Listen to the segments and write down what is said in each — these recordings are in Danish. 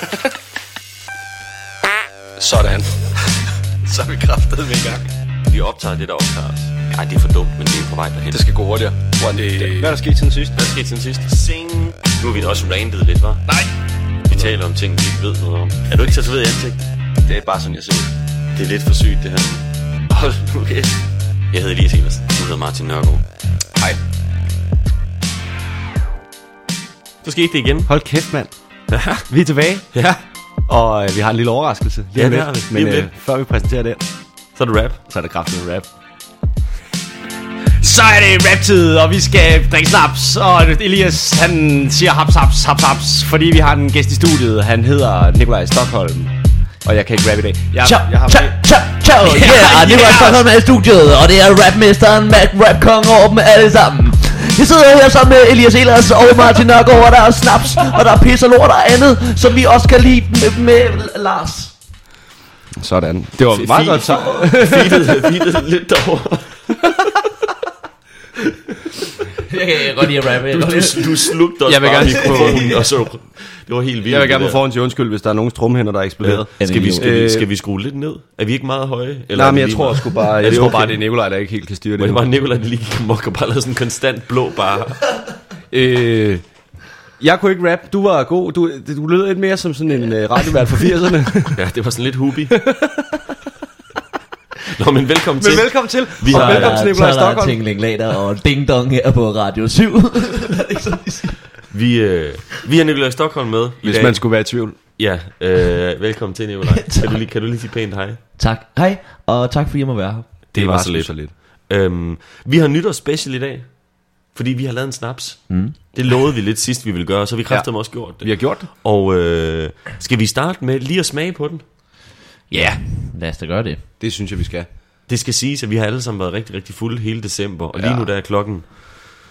Sådan. Så er vi kraftet med i gang. Vi optager det, der optager os. Ej, det er for dumt, men det er på vej derhen. Det skal gå hurtigere. Hvor det... Hvad er der sket siden sidst? Hvad skete siden sidst? Sing. Nu har vi da også randet lidt, var? Nej. Vi taler om ting, vi ikke ved noget om. Er du ikke tatoveret i ansigt? Det er bare sådan, jeg ser ud. Det er lidt for sygt, det her. Hold nu kæft. Jeg hedder Elias Evers. Du hedder Martin Nørgaard. Hej. Så skete det igen. Hold kæft, mand. Ja. Vi er tilbage, ja. og øh, vi har en lille overraskelse. Lige Ja, det har vi. Men øh, før vi præsenterer det, Så er det rap. så er det kraftigt rap. Så er det rap-tid, og vi skal drikke snaps, og Elias, han siger haps, haps, haps, haps, fordi vi har en gæst i studiet. Han hedder Nikolaj Stockholm, og jeg kan ikke rap i dag. Jeg, Ciao, jeg har ciao, ciao, ciao, Yeah, yeah, yes. Stockholm er i studiet, og det er rapmesteren, Mac Rap Kong over dem alle sammen. Jeg sidder her sammen med Elias Elers og Martin Nørgaard, og der er snaps, og der er pis og lort og andet, som vi også kan lide med, med Lars. Sådan. Det var meget godt. Feedet, feedet lidt derovre. Jeg kan godt lide at rappe. Du, du, du slugte også Jeg vil bare gerne- mikrofonen, og så... Det var helt vildt. Jeg vil gerne det på forhånd til undskyld, hvis der er nogen strømhænder, der er eksploderet. der. Skal vi, skal, vi, Øh, skal vi skrue lidt ned? Er vi ikke meget høje? Eller Nej, er men det jeg lige tror sgu bare, Er jeg det tror okay? bare, det er Nikolaj, der ikke helt kan styre Men det det. var Nicolaj, der lige må bare lave sådan en konstant blå bare. Øh, jeg kunne ikke rap. Du var god. Du, du lød lidt mere som sådan en uh, radiovært fra 80'erne. Ja, det var sådan lidt hubi. Nå, men velkommen til. Men velkommen til. Vi har- og velkommen til Nikolaj Stockholm. Tingling later og ding dong her på Radio 7. Det? Vi, øh, vi har Nicolaj Stockholm med i Hvis dag. man skulle være i tvivl. Ja, øh, velkommen til, Nicolaj. kan, du lige, kan du lige sige pænt hej? tak. Hej, og tak fordi jeg må være her. Det var så sgu lidt. så lidt. Øhm, vi har nytårsspecial i dag, fordi vi har lavet en snaps. Mm. Det lovede vi lidt sidst, vi ville gøre, så vi kræfter ja. også gjort det. Vi har gjort det. Og øh, skal vi starte med lige at smage på den? Ja, yeah. lad os da gøre det. Det synes jeg, vi skal. Det skal siges, at vi har alle sammen været rigtig, rigtig fulde hele december, og lige Ja. nu der er klokken,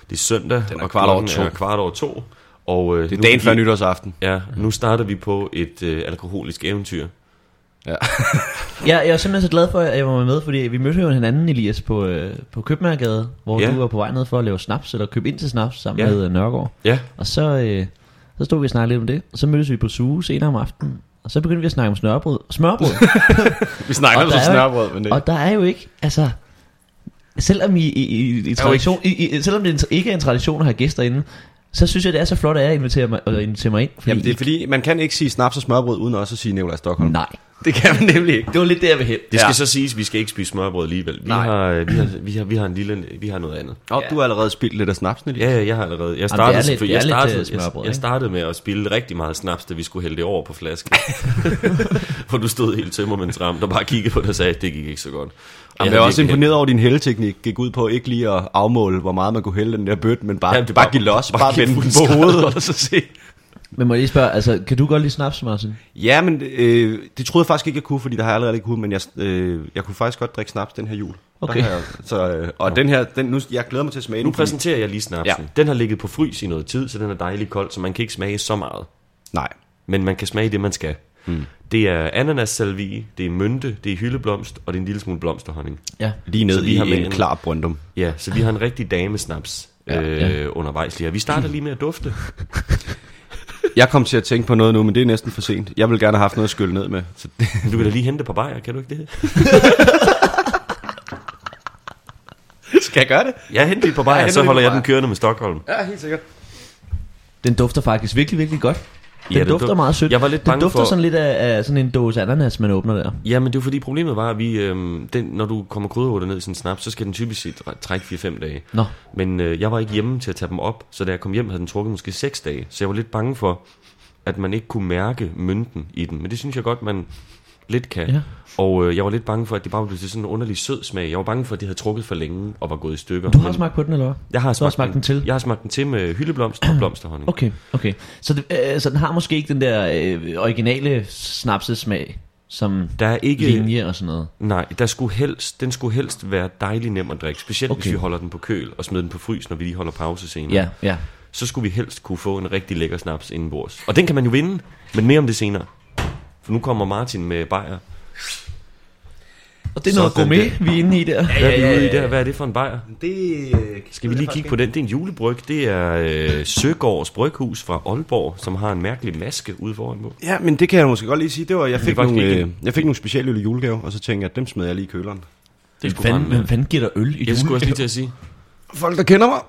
det er søndag, Den er og kvart over to. er kvart over to. Og, øh, Det er dagen vi- før nytårsaften. Ja, nu starter vi på et øh, alkoholisk eventyr. Ja. Ja, jeg er simpelthen så glad for, at jeg var med, fordi vi mødte jo hinanden, Elias, på, øh, på Købmagergade, hvor Ja. du var på vej ned for at lave snaps, eller købe ind til snaps sammen Ja. med øh, Nørgaard. Ja, Og så, øh, så stod vi og snakkede lidt om det, og så mødtes vi på Suge senere om aftenen, og så begyndte vi at snakke om smørbrød. Smørbrød. Vi snakker Og om snørbrød, men det... og der er jo ikke, altså... Selvom, i, i, i, i tradition, i, i, selvom det ikke er en tradition at have gæster inde, så synes jeg, det er så flot, at jeg inviterer mig, at invitere mig ind. Fordi Jamen, det er fordi, man kan ikke sige snaps og smørbrød, uden også at sige Nikolaj Stockholm. Nej, Det kan man nemlig ikke. det var lidt der, jeg vil hen. det skal Ja. så siges, at vi skal ikke spise smørbrød alligevel. Vi Nej. har, øh, vi, har, vi, har, vi har en lille, vi har noget andet. Og du har allerede spildt lidt af snapsen. Ja, ja, jeg har allerede. Jeg startede, lidt- det er jeg, lidt, startede, øh, smørbrød, jeg, jeg ikke? startede med at spille rigtig meget snaps, da vi skulle hælde det over på flasken. Hvor du stod helt tømmermændsramt og bare kiggede på det og sagde, at det gik ikke så godt. Og Jeg er havde også imponeret over, at din hældeteknik gik ud på ikke lige at afmåle, hvor meget man kunne hælde den der bøtte, men bare, Ja, ja, det er bare, bare- give los, bare bare, vende den fuld på hovedet, og så se. Men må jeg lige spørge, altså, kan du godt lide snaps, Martin? Ja, men øh, det troede jeg faktisk ikke, jeg kunne, fordi der har jeg allerede ikke kunne, men jeg, øh, jeg kunne faktisk godt drikke snaps den her jul. Der Okay. har Jeg, så, øh, og den her, den, nu, jeg glæder mig til at smage Nu den. fordi- præsenterer jeg lige snapsen. Ja. Den har ligget på frys i noget tid, så den er dejlig kold, så man kan ikke smage så meget. Nej. Men man kan smage det, man skal. Mm. Det er ananassalvie, det er mynte, det er hyldeblomst, og det er en lille smule blomsterhonning. Ja. Lige ned Så vi i har med en en- klar brøndum. Ja, så vi har en rigtig damesnaps Ja, øh, undervejs lige her. Vi starter lige med at dufte. Jeg kom til at tænke på noget nu, men det er næsten for sent. Jeg vil gerne have haft noget at skylle ned med. Så det, Du kan da lige hente på bajer, kan du ikke det? skal jeg gøre det? Jeg henter lige på bajer, så holder jeg den kørende med Stockholm. Ja, helt sikkert. Den dufter faktisk virkelig, virkelig godt. Den Ja, dufter duf- meget sødt. Jeg var lidt den dufter for- sådan lidt af, af sådan en dåse ananas, man åbner der. Ja, men det var fordi problemet var, at vi, øhm, den, når du kommer krydderurter ned i sådan en snaps, så skal den typisk set trække 4-5 dage. Nå, Men øh, jeg var ikke hjemme til at tage dem op, så da jeg kom hjem, havde den trukket måske 6 dage. Så jeg var lidt bange for, at man ikke kunne mærke mynten i den. Men det synes jeg godt, man lidt kan. Ja. Og øh, jeg var lidt bange for, at det bare blev til sådan en underlig sød smag. Jeg var bange for, at det havde trukket for længe og var gået i stykker. du har Men smagt på den, eller hvad? jeg har du har smagt, smagt den til? Jeg har smagt den til med hyldeblomst og blomsterhonning. Okay, okay. Så, det, øh, så den har måske ikke den der øh, originale snapsesmag, som Der er ikke... linje og sådan noget. Nej, der skulle helst, den skulle helst være dejlig nem at drikke. Specielt okay. Hvis vi holder den på køl og smider den på frys, når vi lige holder pause senere. Ja, ja. Så skulle vi helst kunne få en rigtig lækker snaps indenbords. Og den kan man jo vinde, men mere om det senere. For nu kommer Martin med bajer. Og det er noget Sådan gourmet, vi er inde i der. Hvad er vi ude i der? Hvad er det for en bajer? Det... Skal vi lige kigge på den? Det er en julebryg. Det er øh, Søgårds Bryghus fra Aalborg, som har en mærkelig maske ude foran på. Ja, men det kan jeg måske godt lige sige. Det var, jeg fik, faktisk nogle, øh, jeg fik nogle specielle øl i julegave, og så tænkte jeg, at dem smed jeg lige i køleren. Det er sgu fanden, hvem fanden giver dig øl i Jeg skulle også lige julegave? til at sige. Folk, der kender mig.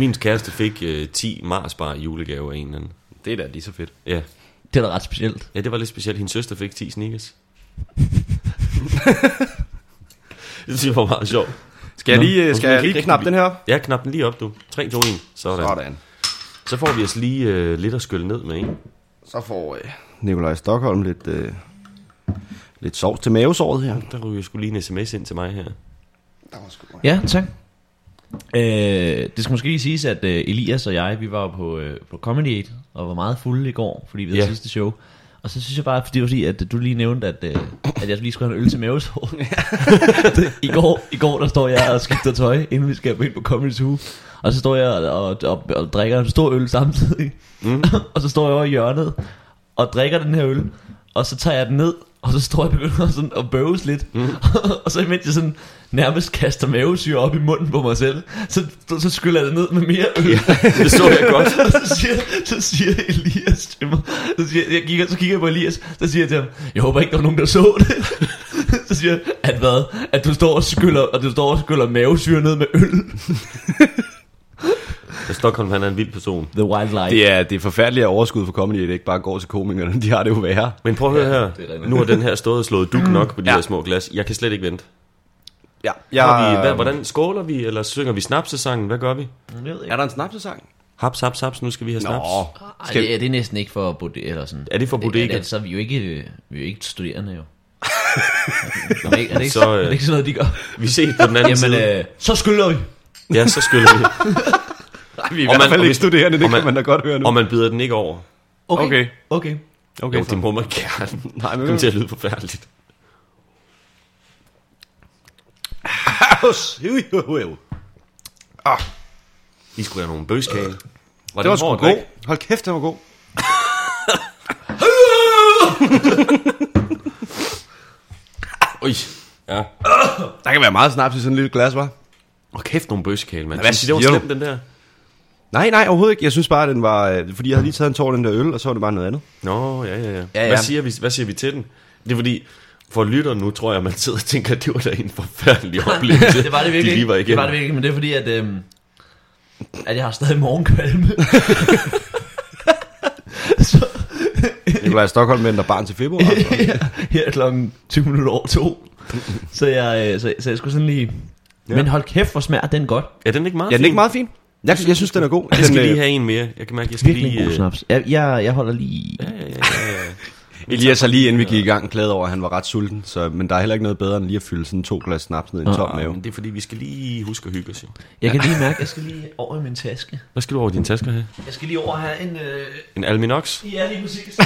Min kæreste fik øh, 10 Marsbar i julegave af en eller anden. Det er da lige så fedt. Ja. Det er da ret specielt. ja, det var lidt specielt. Hendes søster fik 10 sneakers. det synes jeg var meget sjovt. Skal jeg lige, øh, skal jeg lige knappe rigtig- den her? Ja, knap den lige op, du. 3, 2, 1. Sådan. Sådan. Så får vi os lige øh, lidt at skylle ned med, ikke? Så får øh, Nikolaj Stockholm lidt, øh, lidt sovs til mavesåret her. Der ryger sgu lige en sms ind til mig her. Der var sgu Ja, tak. Øh, det skal måske lige siges, at øh, Elias og jeg, vi var på, øh, på Comedy 8 og var meget fulde i går, fordi vi havde ja. sidste show. Og så synes jeg bare, fordi fordi, at du lige nævnte, at, øh, at jeg lige skulle have en øl til mavesår. I, går, I går, der står jeg og skifter tøj, inden vi skal på ind på Comedy 2. Og så står jeg og, og, og, og drikker en stor øl samtidig. Mm. og så står jeg over i hjørnet og drikker den her øl. Og så tager jeg den ned, og så står jeg og begynder sådan at bøves lidt. Mm. og så imens jeg sådan nærmest kaster mavesyre op i munden på mig selv, så, så skyller jeg det ned med mere øl. Ja. Det så jeg godt. Og så siger, så siger Elias til mig, så, siger, jeg kigger, så kigger jeg på Elias, så siger jeg til ham, jeg håber ikke, der var nogen, der så det. så siger jeg, at hvad? At du står og skyller, og du står og skyller mavesyre ned med øl. Ja, Stockholm, han er en vild person. The Wild Life. Det er, det er forfærdeligt at overskud for comedy, at det ikke bare går til komikerne. De har det jo værre. Men prøv at høre her. det er rigtigt. Nu har den her stået og slået duk nok på de Ja. her små glas. Jeg kan slet ikke vente. Ja, Har vi, hvad, hvordan skåler vi, eller synger vi snapsesangen? Hvad gør vi? Jeg ved ikke. Er der en snapsesang? Haps, haps, haps, nu skal vi have snaps. Ej, det, er, det er næsten ikke for bodega, eller sådan. Er det for bodega? Det, er, så er vi jo ikke, øh, vi er jo ikke studerende, jo. er, det ikke, er, det ikke, Så, så, øh, er det ikke sådan noget, de gør? Vi ses på den anden Jamen, side. øh, så skylder vi. Ja, så skyller vi. Vi er i Og hvert man- fald og ikke hvis- studerende, det og man- kan man da godt høre nu. Og man bider den ikke over. Okay. Okay. okay. Okay, Jo, det må man gerne. Nej, men- men... kommer til at lyde forfærdeligt. Ah, Vi skulle have nogle bøskage. Var det var sgu god. Hold kæft, det var god. Ui. Ja. Der kan være meget snaps i sådan en lille glas, var. Og kæft nogle bøskale, mand. Hvad Synes I, det var siger du? slemt, den der? Nej, nej, overhovedet ikke. Jeg synes bare, den var... øh, Fordi jeg havde lige taget en tår den der øl, og så var det bare noget andet. Nå, ja, ja, ja. ja. Hvad, siger vi, hvad siger vi til den? Det er fordi, for lytteren nu, tror jeg, man sidder og tænker, at det var da en forfærdelig oplevelse. Det var det de virkelig lige var. Det var det virkelig men det er fordi, at, øhm, at jeg har stadig morgenkvalme. så, Nikolaj Stockholm venter barn til februar. Altså. her er klokken 20 minutter over to. så, jeg, øh, så, så jeg skulle sådan lige... Ja. Men hold kæft, hvor smager den godt. Ja, den er ikke meget Ja, den er ikke meget fin. Jeg, jeg synes, den er god. Jeg skal den, lige øh, have en mere. Jeg kan mærke, jeg skal Virkelig lige... en god øh, snaps. Jeg, jeg, jeg holder lige... Ja, ja, ja, ja, ja. Elias har lige inden vi gik i gang glad over, at han var ret sulten. Så, men der er heller ikke noget bedre end lige at fylde sådan to glas snaps ned i en tom mave. men det er fordi, vi skal lige huske at hygge os. jo. Jeg kan lige mærke, at jeg skal lige over i min taske. Hvad skal du over i dine tasker have? Jeg skal lige over og have en... Øh... En Alminox? Ja, lige præcis.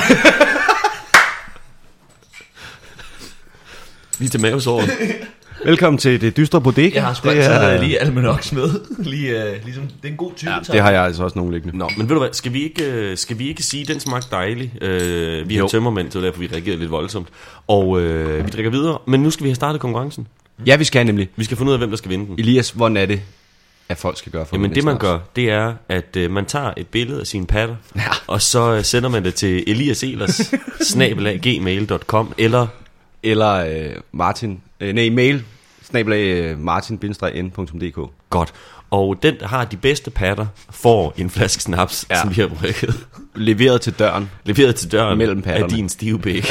Lige til mavesåret. Velkommen til det dystre bodega. Jeg har sgu det altid er, lige Almanox med. lige, øh, ligesom, det er en god type. ja, det har jeg altså også nogle liggende. Nå, men ved du hvad, skal vi ikke, øh, skal vi ikke sige, at den smagte dejlig? Øh, vi har Jo. tømmermænd, så er derfor, vi reagerede lidt voldsomt. Og øh, vi drikker videre, men nu skal vi have startet konkurrencen. Ja, vi skal nemlig. Vi skal finde ud af, hvem der skal vinde den. Elias, hvordan er det, at folk skal gøre for at Jamen det man snaps? gør, det er, at øh, man tager et billede af sine patter, ja. og så øh, sender man det til Elias Elers, gmail.com, eller eller øh, Martin, øh, nej, mail, snabelag øh, martin-n.dk. godt. Og den, der har de bedste patter, får en flaske snaps, ja. Som vi har brygget. Leveret til døren. Leveret til døren Mellem af patterne. din stive pæk.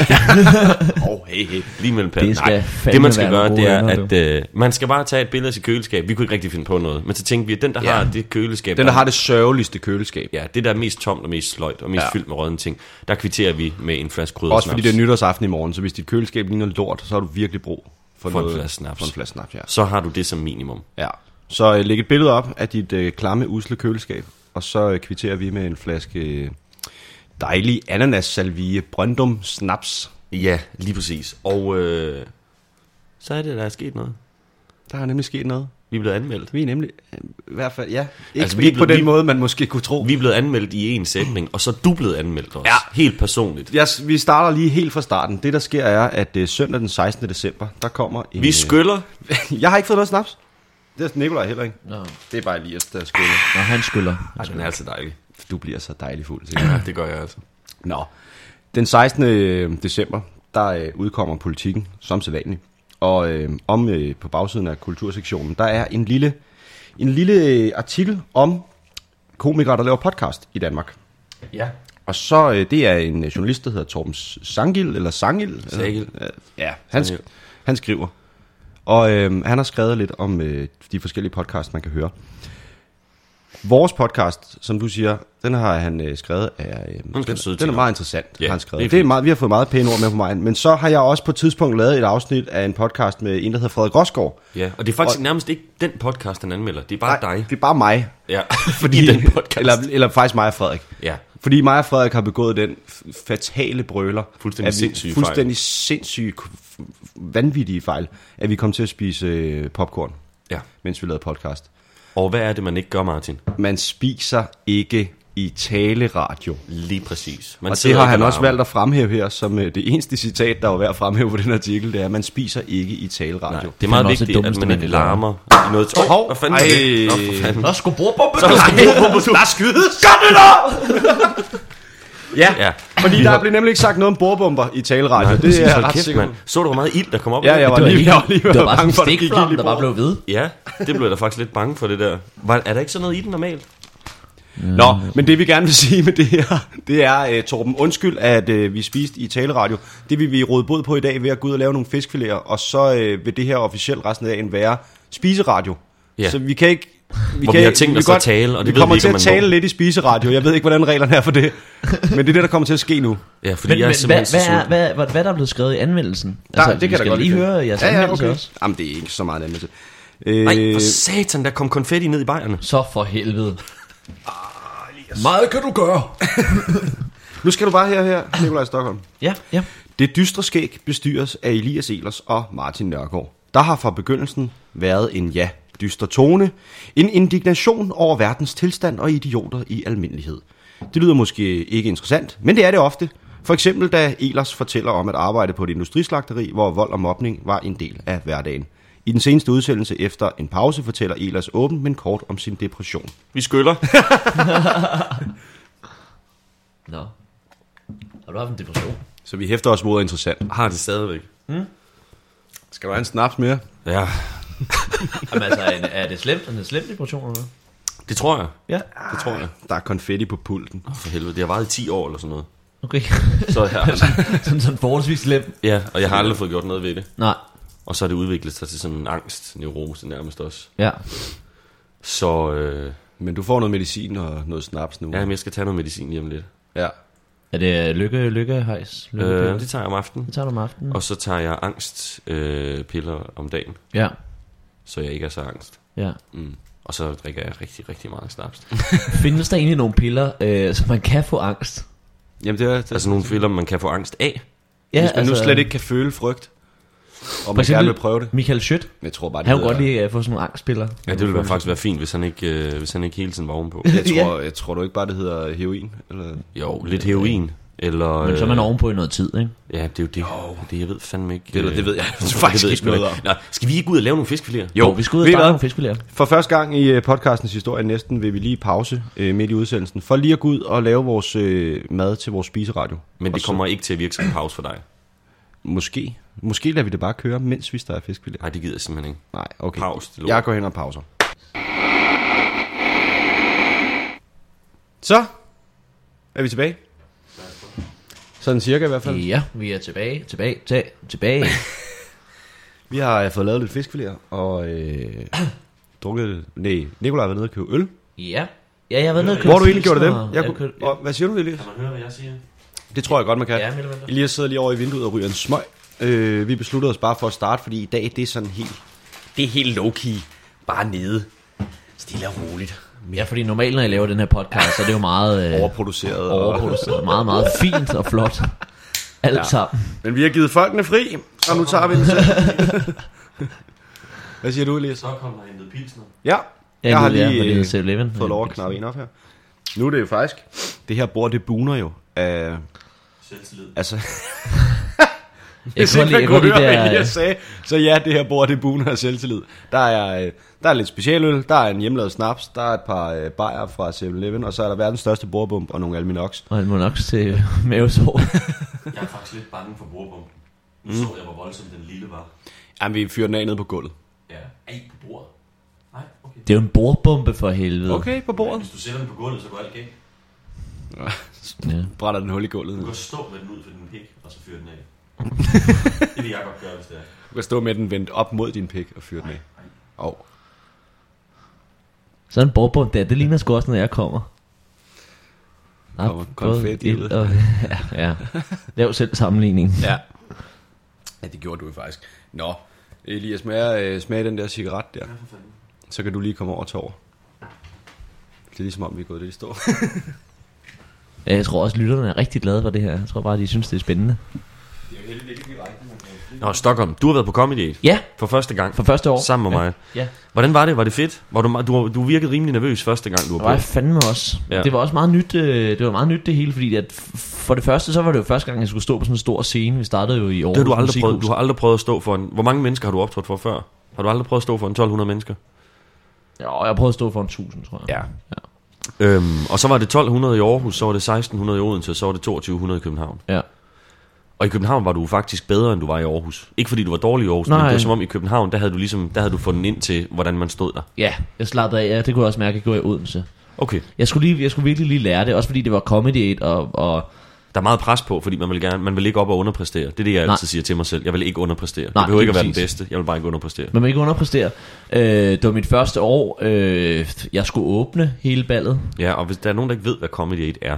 Åh, oh, hey, hey. Lige mellem patterne. Det skal Nej, det man skal være gøre, det er, at øh, man skal bare tage et billede af sit køleskab. Vi kunne ikke rigtig finde på noget. Men så tænkte vi, at den, der Ja. har det køleskab... Den, der har det sørgeligste køleskab. Ja, det der er mest tomt og mest sløjt og mest ja. Fyldt med rådne ting, der kvitterer vi med en flaske krydder Også fordi det er nytårsaften i morgen, så hvis dit køleskab ligner lort, så har du virkelig brug for, For en noget, flaske snaps. For en flaske snaps, ja. Så har du det som minimum. ja. Så øh, læg et billede op af dit øh, klamme, usle køleskab, og så øh, kvitterer vi med en flaske øh, dejlig ananas-salvie Brøndum Snaps. Ja, lige præcis. Og øh, så er det, der er sket noget. Der har nemlig sket noget. Vi er blevet anmeldt. Vi er nemlig, øh, i hvert fald, ja. Ikke, Altså, vi er ikke på blevet- den vi- måde, man måske kunne tro. Vi er blevet anmeldt i en sætning, og så er du blevet anmeldt også. Ja. Helt personligt. Jeg, vi starter lige helt fra starten. Det, der sker, er, at uh, søndag den 16. december, der kommer en... Vi skyller. jeg har ikke fået noget snaps. Det er Nikolaj heller ikke. Nå, Det er bare Elias, der skyller. Nå han skylder. Ej, den er altid dejlig. Du bliver så dejlig fuld. Ja, det gør jeg altså. Nå. Den 16. december, der øh, udkommer politikken som sædvanligt. Og øh, om øh, på bagsiden af kultursektionen, der er en lille, en lille øh, artikel om komikere, der laver podcast i Danmark. Ja. Og så, øh, det er en øh, journalist, der hedder Torben Sangil, eller Sangil. Sagil. Øh, Ja, han, Sangil. sk- han skriver. Og øh, han har skrevet lidt om øh, de forskellige podcasts, man kan høre. Vores podcast, som du siger, den har han øh, skrevet af... Øh, den, den er meget interessant, Ja, har han skrevet. det er Det er meget, vi har fået meget pæne ord med på mig. Men så har jeg også på et tidspunkt lavet et afsnit af en podcast med en, der hedder Frederik Rosgaard. Ja, og det er faktisk og... nærmest ikke den podcast, han anmelder. Det er bare dig. det er bare mig. Ja, Fordi, den podcast. Eller, eller faktisk mig og Frederik. Ja, Fordi mig og Frederik har begået den fatale brøler. Fuldstændig sindssyge fejl. Fuldstændig sindssyge, k- vanvittige fejl, at vi kom til at spise øh, popcorn, ja. mens vi lavede podcast. Og hvad er det, man ikke gør, Martin? Man spiser ikke i taleradio. Lige præcis. Man og det har han og også larmer. valgt at fremhæve her, som øh, det eneste citat, der var værd at fremhæve på den artikel, det er, at man spiser ikke i taleradio. Nej, det er meget Det er det vigtigt, at man man ikke larmer i noget... Åh, Hov, hvad fanden ej. det? Nå, for fanden. Nå, skulle bruge er der sgu- Der skydes! Ja, Ja. fordi Vi der har- blev nemlig ikke sagt noget om bordbomber i taleradio. Nej, det er jeg ret sikker mand. Så du, hvor meget ild, der kom op? Ja, jeg var Det var lige, jeg var lige det var bare bange for, en at det gik i der bare blev ved. Ja, det blev jeg da faktisk lidt bange for, det der. Var, er der ikke sådan noget i den normalt? Nå, men det vi gerne vil sige med det her, det er, uh, Torben, undskyld, at uh, vi spiste i taleradio. Det vil vi råde bod på i dag ved at gå ud og lave nogle fiskfiléer, og så uh, vil det her officielt resten af dagen være spiseradio. Ja. Så vi kan ikke... Vi Hvor kan, vi har tænkt os at tale, og det vi ved kommer vi ikke, til at tale må. lidt i spiseradio. Jeg ved ikke, hvordan reglerne er for det. Men det er det, der kommer til at ske nu. Ja, fordi Men, jeg er men hvad, hvad, er, hvad, hvad, hvad er der blevet skrevet i anmeldelsen? Der, Altså, vi skal lige høre jeres anmeldelse også. Jamen, det er ikke så meget anmeldelse. Øh, Nej, for satan, der kom konfetti ned i bajerne. Så for helvede. Meget kan du gøre. nu skal du bare her, her, Nikolaj Stockholm. Ja, ja. Det dystre skæg bestyres af Elias Elers og Martin Nørgaard. Der har fra begyndelsen været en ja, dyster tone, en indignation over verdens tilstand og idioter i almindelighed. Det lyder måske ikke interessant, men det er det ofte. For eksempel da Elers fortæller om at arbejde på et industrislagteri, hvor vold og mobning var en del af hverdagen. I den seneste udsendelse efter en pause fortæller Elers åbent, men kort om sin depression. Vi skyller. Nå. Har du haft en depression? Så vi hæfter os mod interessant. Har det stadigvæk. Skal du have en snaps mere? Ja, Jamen altså, er, er det slemt? Er det slemt depression eller hvad? det tror jeg. Ja. Det tror jeg. Der er konfetti på pulten. Åh, for helvede, det har varet i 10 år eller sådan noget. Okay. Så her. sådan, sådan forholdsvis slemt. Ja, og jeg har aldrig fået gjort noget ved det. Nej. Og så har det udviklet sig til sådan en angst, neurose nærmest også. Ja. Så øh, Men du får noget medicin og noget snaps nu. ja, men jeg skal tage noget medicin lige om lidt. ja. Er det lykke, lykke, hejs? Lykke, Øh, det tager jeg om aftenen. det tager du om aftenen. Og så tager jeg angstpiller øh, piller om dagen, Ja. Så jeg ikke er så angst. Ja. Mm. Og så drikker jeg rigtig, rigtig meget snaps. Findes der egentlig nogle piller, øh, så man kan få angst? Jamen det er, det er altså nogle piller, man kan få angst af. Ja, Hvis man nu slet ikke kan føle frygt, og man gerne vil prøve det. Michael Schødt, jeg tror bare, det han kunne godt lide at få sådan nogle angstpiller. Ja, det ville være faktisk være fint, hvis han ikke, øh, hvis han ikke hele tiden var ovenpå. Jeg tror, jeg tror du ikke bare, det hedder heroin? Eller? Jo, lidt heroin. Eller, Men så er man øh, ovenpå i noget tid, ikke? Ja, det er jo det. det jeg ved fandme ikke. Det- øh, det ved jeg det faktisk ved ikke noget ikke. Nå, skal vi ikke ud og lave nogle fiskefiléer? Jo, vi skal ud og hvad? nogle fiskelærer. For første gang i øh, podcastens historie næsten vil vi lige pause øh, midt i udsendelsen, for lige at gå ud og lave vores øh, mad til vores spiseradio. Men det kommer ikke til at virke som en pause for dig. Måske. Måske lader vi det bare køre, mens vi steger fiskfilet. Nej, det gider jeg simpelthen ikke. Nej, okay. Pause, det. Jeg går hen og pauser. Så er vi tilbage. Sådan cirka i hvert fald. Ja, vi er tilbage, tilbage, tilbage, tilbage. Vi har øh, fået lavet lidt fiskfiléer, og øh, drukket... Nej, Nikolaj har været nede og købe øl. ja. Ja, jeg har været nede og Hvor har du egentlig gjort pilsner. Jeg kunne, købte- og, hvad siger du, Elias? man høre, hvad jeg siger? Det tror jeg godt, man kan. Ja. Elias sidder lige over i vinduet og ryger en smøg. Øh, vi besluttede os bare for at starte, fordi i dag, det er sådan helt... Det er helt low-key. Bare nede. Stille og roligt. Ja, fordi normalt, når jeg laver den her podcast, så er det jo meget øh, Overproduceret. og- overproduceret. Meget, meget fint og flot. Alt ja. sammen. Men vi har givet folkene fri, og nu tager vi den selv. Hvad siger du, Elias? Stockholm har hentet pilsner. Ja, Ja, jeg har det lige det er øh, 7-Eleven. fået lov at knappe en op her. Nu er det jo faktisk, det her bord, det buner jo af, Selvtillid. altså, Jeg hvis kan ikke lide, jeg kunne lide høre, det hvad der, Elias sagde, så ja, det her bord, det buner af selvtillid. Der er, øh, der er lidt specialøl, der er en hjemmelavet snaps, der er et par øh, bajer fra 7-Eleven, og så er der verdens største bordbump og nogle Alminox. og nok se mavesår. Jeg er faktisk lidt bange for bordbomben. Nu så jeg, hvor voldsom den lille var. Jamen, vi fyrer den af ned på gulvet. Ja. Ej, på bordet. Nej, okay. Det er jo en bordbombe for helvede. Okay, på bordet. Hvis du sætter den på gulvet, så går alt galt. Ja. Brænder den hul i gulvet. Du kan stå med den ud for din pik, og så fyre den af. Det vil jeg godt gøre, hvis det er. Du kan stå med den vendt op mod din pik og fyre den af. Og Sådan en bordbombe der, det ligner sgu også, når jeg kommer. Der er Kommer konfetti ud. og, ja, ja. Lav selv sammenligning. Ja. Ja, det gjorde du jo faktisk. Nå, Elias, smag, øh, smag den der cigaret der. Så kan du lige komme over til over. Det er ligesom om, vi er gået lidt i stå. Ja, Jeg tror også, lytterne er rigtig glade for det her. Jeg tror bare, de synes, det er spændende. Nå, Stockholm, du har været på Comedy 8 Ja, for første gang. for første år. Sammen med ja. mig. Ja, Hvordan var det? Var det fedt? Var du, du, du virkede rimelig nervøs første gang, du det var var jeg på. fandme også. Ja. Ja. Det var også meget nyt, øh, det var meget nyt det hele, fordi at f- for det første, så var det jo første gang, jeg skulle stå på sådan en stor scene. Vi startede jo i år. Det har du aldrig prøvet. Du har aldrig prøvet at stå for en... Hvor mange mennesker har du optrådt for før? Har du aldrig prøvet at stå for en 1200 mennesker? Ja, jeg har prøvet at stå for en 1000, tror jeg. Ja. Øhm, og så var det 1200 i Aarhus, så var det 1600 i Odense, så var det 2200 i København. Ja. Og i København var du faktisk bedre, end du var i Aarhus. Ikke fordi du var dårlig i Aarhus, men Nej. det var som om i København, der havde du ligesom, der havde du fundet ind til, hvordan man stod der. Ja, jeg slappede af. Ja, det kunne jeg også mærke, at jeg gjorde i Odense. Okay. Jeg skulle, lige, jeg skulle virkelig lige lære det, også fordi det var Comedy 8, og, og Der er meget pres på, fordi man vil gerne, man vil ikke op og underpræstere. Det er det, jeg Nej. altid siger til mig selv. Jeg vil ikke underpræstere. Nej, jeg behøver ikke at være den bedste. Jeg vil bare ikke underpræstere. man må ikke underpræstere. Øh, det var mit første år. Øh, jeg skulle åbne hele ballet. Ja, og hvis der er nogen, der ikke ved, hvad Comedy 8 er,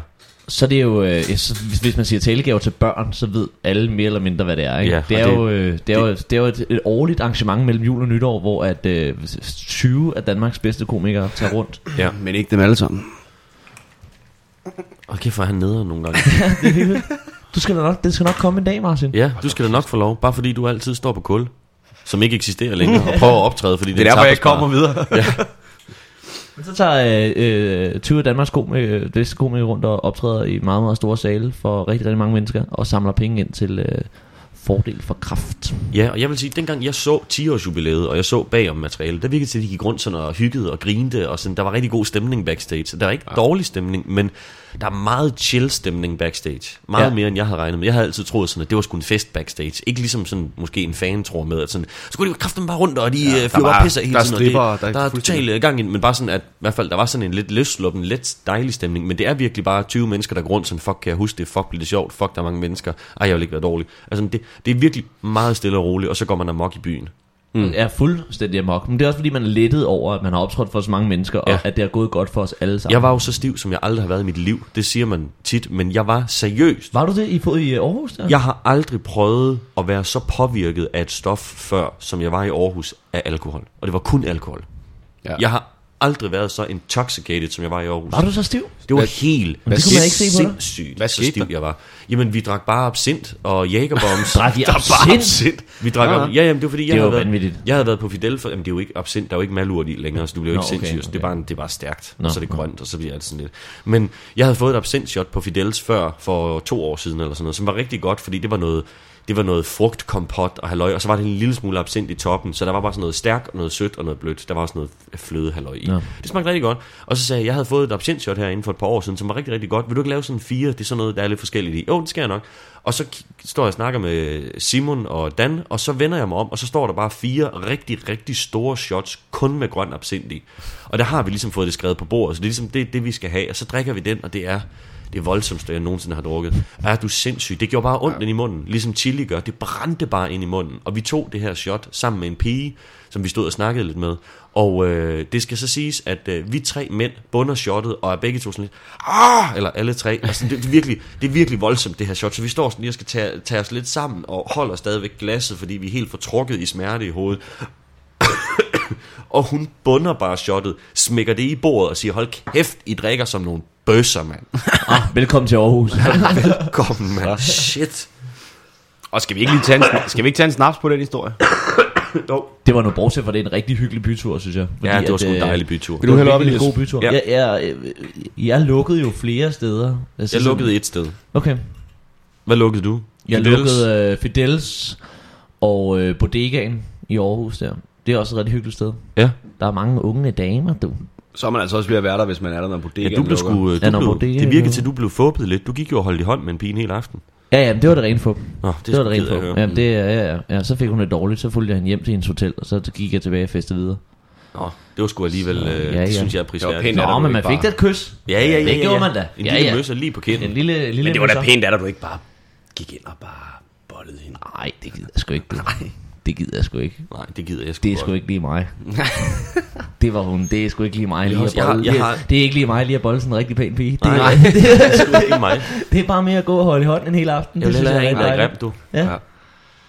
Så det er jo, øh, så hvis, man siger talegaver til børn, så ved alle mere eller mindre, hvad det er. Ikke? Ja, det, er det- jo, øh, det, er jo, det er jo et, et årligt arrangement mellem jul og nytår, hvor at øh, 20 af Danmarks bedste komikere tager rundt. ja. Men ikke dem alle sammen. Og kæft, hvor er han nede nogle gange. det. Du skal da nok, det skal nok komme en dag, Martin. ja, du skal da nok få lov, bare fordi du altid står på kul, som ikke eksisterer længere, og prøver at optræde, fordi det, Det er derfor, jeg ikke kommer videre. Men så tager øh, øh, 20 af Danmarks komikere, bedste komikere rundt og optræder i meget, meget store sale for rigtig, rigtig mange mennesker, og samler penge ind til øh, fordel for kraft. Ja, og jeg vil sige, dengang jeg så 10-års jubilæet, og jeg så bagom materialet, der virkede til, at de gik rundt sådan og hyggede og grinte, og sådan, der var rigtig god stemning backstage. Der er ikke ja. dårlig stemning, men der er meget chill stemning backstage. Meget ja. Mere, end jeg havde regnet med. Jeg havde altid troet sådan, at det var sgu en fest backstage. Ikke ligesom sådan, måske en fan tror med, at sådan, så skulle de kraften bare rundt, og de ja, flyver var- bare pisser hele tiden. og stripper, det, der er der er total gang i men bare sådan, at i hvert fald, der var sådan en lidt løsluppen, lidt dejlig stemning, men det er virkelig bare 20 mennesker, der går rundt sådan, fuck, kan jeg huske det, fuck, bliver det sjovt, fuck, der er mange mennesker, ej, jeg vil ikke være dårlig. Altså, det, det er virkelig meget stille og roligt, og så går man amok i byen. Mm. Er fuldstændig amok. Men det er også fordi, man er lettet over, at man har optrådt for så mange mennesker, og Ja. at det er gået godt for os alle sammen. Jeg var jo så stiv, som jeg aldrig har været i mit liv. Det siger man tit, men jeg var seriøst. Var du det i, på, i Aarhus? Der? Jeg har aldrig prøvet at være så påvirket af et stof før, som jeg var i Aarhus af alkohol. Og det var kun alkohol. Ja. Jeg har aldrig været så intoxicated, som jeg var i Aarhus. Var du så stiv? Det var Hvad- helt Men det kunne man ikke se på dig. sindssygt, Hvad så stiv der? jeg var. Jamen, vi drak bare absint og jægerbombs. Drak I absint? Vi drak Ja, ja, ja. jamen, det var fordi, jeg Det havde, været, jeg havde været på Fidel, for, jamen, det er jo ikke absint, der er jo ikke malurt i længere, så du bliver jo ikke okay, sindssyg, så det er okay. bare, det er bare stærkt, Nå, og så er det grønt, og så bliver det sådan lidt. Men jeg havde fået et absintshot på Fidels før, for to år siden eller sådan noget, som var rigtig godt, fordi det var noget, det var noget frugtkompot og halløj, og så var det en lille smule absint i toppen, så der var bare sådan noget stærkt, og noget sødt og noget blødt. Der var også noget fløde halløj i. Nå. Det smagte rigtig godt. Og så sagde jeg, jeg havde fået et absintshot her inden for et par år siden, som var rigtig, rigtig godt. Vil du ikke lave sådan fire? Det er sådan noget, der er lidt forskelligt i. Jo, det skal jeg nok. Og så står jeg og snakker med Simon og Dan, og så vender jeg mig om, og så står der bare fire rigtig, rigtig store shots, kun med grøn absint i. Og der har vi ligesom fået det skrevet på bordet, så det er ligesom det, det vi skal have. Og så drikker vi den, og det er det voldsomste, jeg nogensinde har drukket. Er du sindssyg? Det gjorde bare ondt ja. ind i munden, ligesom chili gør. Det brændte bare ind i munden. Og vi tog det her shot sammen med en pige, som vi stod og snakkede lidt med. Og øh, det skal så siges, at øh, vi tre mænd bunder shottet, og er begge to sådan lidt, ah! eller alle tre. Altså, det, det, er virkelig, det er virkelig voldsomt, det her shot. Så vi står sådan lige og skal tage, tage os lidt sammen, og holder stadigvæk glasset, fordi vi er helt fortrukket i smerte i hovedet. og hun bunder bare shottet, smækker det i bordet og siger, hold kæft, I drikker som nogle bøsser, mand. Ah, velkommen til Aarhus. Velkommen, mand. Shit. Og skal vi ikke lige tage en, skal vi ikke tage en snaps på den historie? Jo. Det var nu bortset fra det er en rigtig hyggelig bytur, synes jeg. Ja, det var at, sgu en øh, dejlig bytur. Vil du hælde op, virkelig en god bytur. Ja. Jeg, jeg, øh, jeg lukkede jo flere steder. Altså, Jeg sådan- lukkede et sted. Okay. Hvad lukkede du? Jeg Fidels? lukkede øh, Fidels og øh, Bodegaen i Aarhus der. Det er også et rigtig hyggeligt sted. Ja. Der er mange unge damer, du. Så er man altså også ved at være der, hvis man er der, når bodegaen Ja, du blev sgu, øh, Ja, du blev, bodega det virkede til, at du blev fåbet lidt. Du gik jo og holdt i hånd med en pige hele aften. Ja, ja, men det var det rent for. Nå, det, Det, var det for. for. Ja, det, ja, ja, ja, så fik hun det dårligt. Så fulgte jeg hende hjem til hendes hotel, og så gik jeg tilbage og festede videre. Nå, det var sgu alligevel, Så, øh, ja, det ja. synes jeg er Det prisværdigt. var pænt Nå, dig, men man fik da et kys. Ja, ja, ja. Det ja, gjorde ja. man da. En Ja, lille ja. møsser lige på En kinden. lille, lille Men det var da pænt dig, du ikke bare gik ind og bare bollede hende. Nej, det gider jeg sgu ikke. Nej. Det gider jeg sgu ikke. Nej, det gider jeg sgu Det er sgu ikke lige mig. det var hun. Det er sgu ikke lige mig lige at jeg bolle. jeg Det, har- det er ikke lige mig lige at bolle sådan en rigtig pæn pige. Det, Nej, er, det er sgu ikke mig. det er bare mere at gå og holde i hånden en hel aften. Jeg vil hellere have en, der er grim, du. Ja. Ja.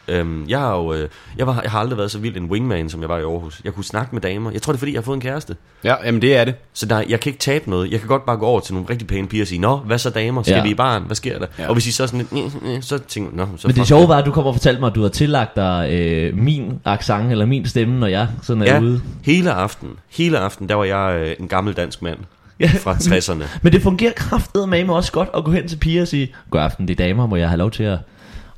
Øhm, jeg, har jo, øh, jeg, var, jeg har aldrig været så vild en wingman, som jeg var i Aarhus. Jeg kunne snakke med damer. Jeg tror, det er, fordi jeg har fået en kæreste. Ja, jamen det er det. Så der, jeg kan ikke tabe noget. Jeg kan godt bare gå over til nogle rigtig pæne piger og sige, Nå, hvad så damer? Skal Ja. vi i baren? Hvad sker der? Ja. Og hvis I så sådan lidt, så tænker jeg, Nå, så Men det sjove var, at du kom og fortalte mig, at du havde tillagt dig øh, min accent, eller min stemme, når jeg sådan er Ja, ude. hele aften, hele aften, der var jeg øh, en gammel dansk mand Ja. fra 60'erne. Men det fungerer mig også godt at gå hen til piger og sige, God aften, det er damer, må jeg have lov til at,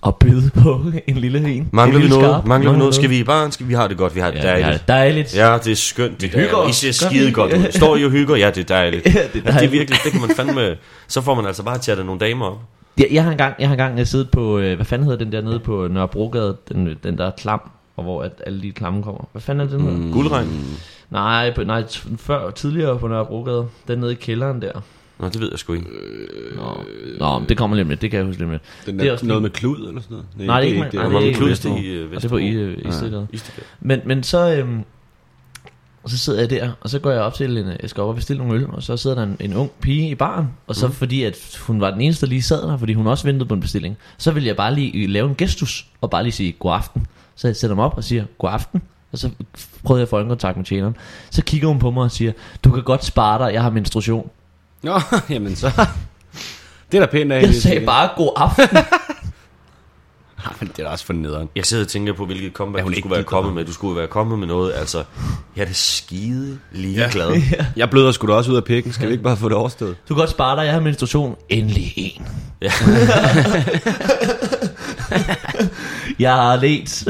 at byde på en lille en. Mangler en vi noget? skarp. Mangler vi noget? Skal vi i baren? Skal vi har det godt? Vi har det Ja, dejligt. ja, dejligt. Ja, det er skønt. Det Vi hygger der. I os. ser skide godt ud. Står I og hygger? Ja, det er dejligt. Ja, det er Altså, det er dejligt. virkelig, det kan man fandme... Så får man altså bare chattet nogle damer op. Jeg, jeg har engang, jeg har engang jeg siddet på, øh, hvad fanden hedder den der nede på Nørrebrogade, den, den der klam, og hvor at alle de klamme kommer. Hvad fanden er den? Mm. Guldregn? Nej, på, nej, før, tidligere på Nørrebrogade, den nede i kælderen der. Nå, det ved jeg sgu ikke. Nå, Nå men det kommer lidt med, det kan jeg huske lidt med. Den Det er også noget lige- med klud eller sådan noget? Nej, det er ikke, det. nej, det er med ikke kludste Vesterbro. i øh, Og det er på øh, Istedgade. Istedgade. Men, men så, øhm, og så sidder jeg der, og så går jeg op til en, jeg skal op og bestille nogle øl, og så sidder der en, en ung pige i baren, og så mm. fordi at hun var den eneste, der lige sad der, fordi hun også ventede på en bestilling, så vil jeg bare lige øh, lave en gestus, og bare lige sige god aften. Så jeg sætter mig op og siger god aften, og så prøvede jeg at få øjenkontakt med tjeneren. Så kigger hun på mig og siger, du kan godt spare dig, jeg har menstruation. Nå, jamen så... Det er da pænt af Jeg hende, sagde sikkert. bare god aften. Men det er da også for nederen. Jeg sidder og tænker på, hvilket comeback hun du ikke skulle være kommet med. Du skulle være kommet med noget, altså... Jeg er det skide lige glad. Jeg bløder sgu da også ud af pikken. Skal vi ikke bare få det overstået? Du kan godt spare dig, jeg har menstruation. Endelig en. Ja. jeg har let.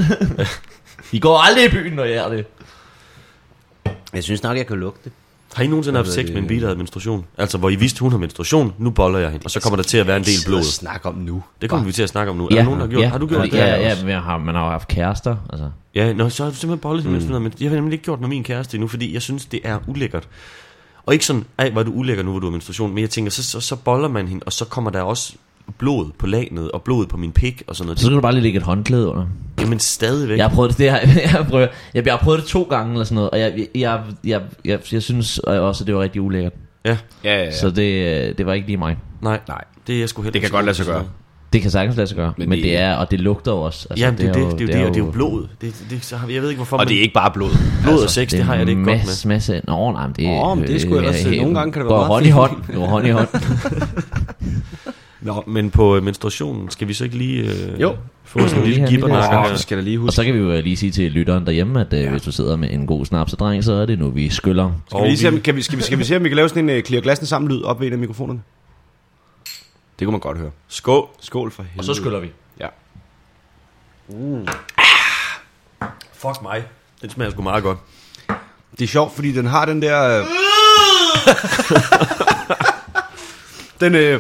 I går aldrig i byen, når jeg er det. Jeg synes nok, jeg kan lugte det. Har I nogensinde haft sex er med en det? pige, der havde menstruation? Altså, hvor I vidste, hun har menstruation, nu boller jeg hende. Og så kommer der til at være en del blod. Snak om nu. Det kommer vi til at snakke om nu. Er der nogen, der har gjort? ja, Har du gjort det? Ja, ja, men jeg har, man har jo haft kærester. Altså. Ja, nå, så har du simpelthen bollet hende, mm. men jeg har nemlig ikke gjort med min kæreste endnu, fordi jeg synes, det er ulækkert. Og ikke sådan, ej, hvor er du ulækker nu, hvor du har menstruation, men jeg tænker, så, så, så boller man hende, og så kommer der også blod på lagnet, og blod på min pik, og sådan noget. Så skal du bare lige lægge et håndklæde under. Jamen stadigvæk. Jeg har prøvet det, det har, jeg, har prøvet, jeg, jeg har prøvet det to gange eller sådan noget, og jeg, jeg, jeg, jeg, jeg, jeg synes også, at det var rigtig ulækkert. Ja, Ja, ja, Ja. Så det, det var ikke lige mig. nej, Nej. det er jeg sgu heller Det kan godt lade sig gøre. Det kan sagtens lade sig gøre, Men men, det- det, er, og det lugter jo også. Altså, Jamen, det er jo det, det, er jo det, og det er jo jo- blod. Det, det, så har, jeg ved ikke, hvorfor Og det er ikke bare blod. blod og sex, det, har jeg det ikke godt med. masse, masse, Nå, nej, men det, Åh, men det er sgu ellers- øh, nogle gange kan det være meget hånd i hånd. Det går hånd i hånd. Nå, men på øh, menstruationen, skal vi så ikke lige øh, Jo. få sådan en lille gibbernakker her? så skal der lige Og huske. så kan vi jo lige sige til lytteren derhjemme, at ja. hvis du sidder med en god snapsedreng, så er det nu, vi skyller. Skal vi, lige se, om, kan vi, skal, vi, skal vi se, om vi kan lave sådan en uh, clear glassen sammen lyd op ved en af mikrofonerne? Det kunne man godt høre. Skål. Skål for helvede. Og så skyller vi. Ja. Fuck mig. Den smager sgu meget godt. Det er sjovt, fordi den har den der... Øh... den, øh...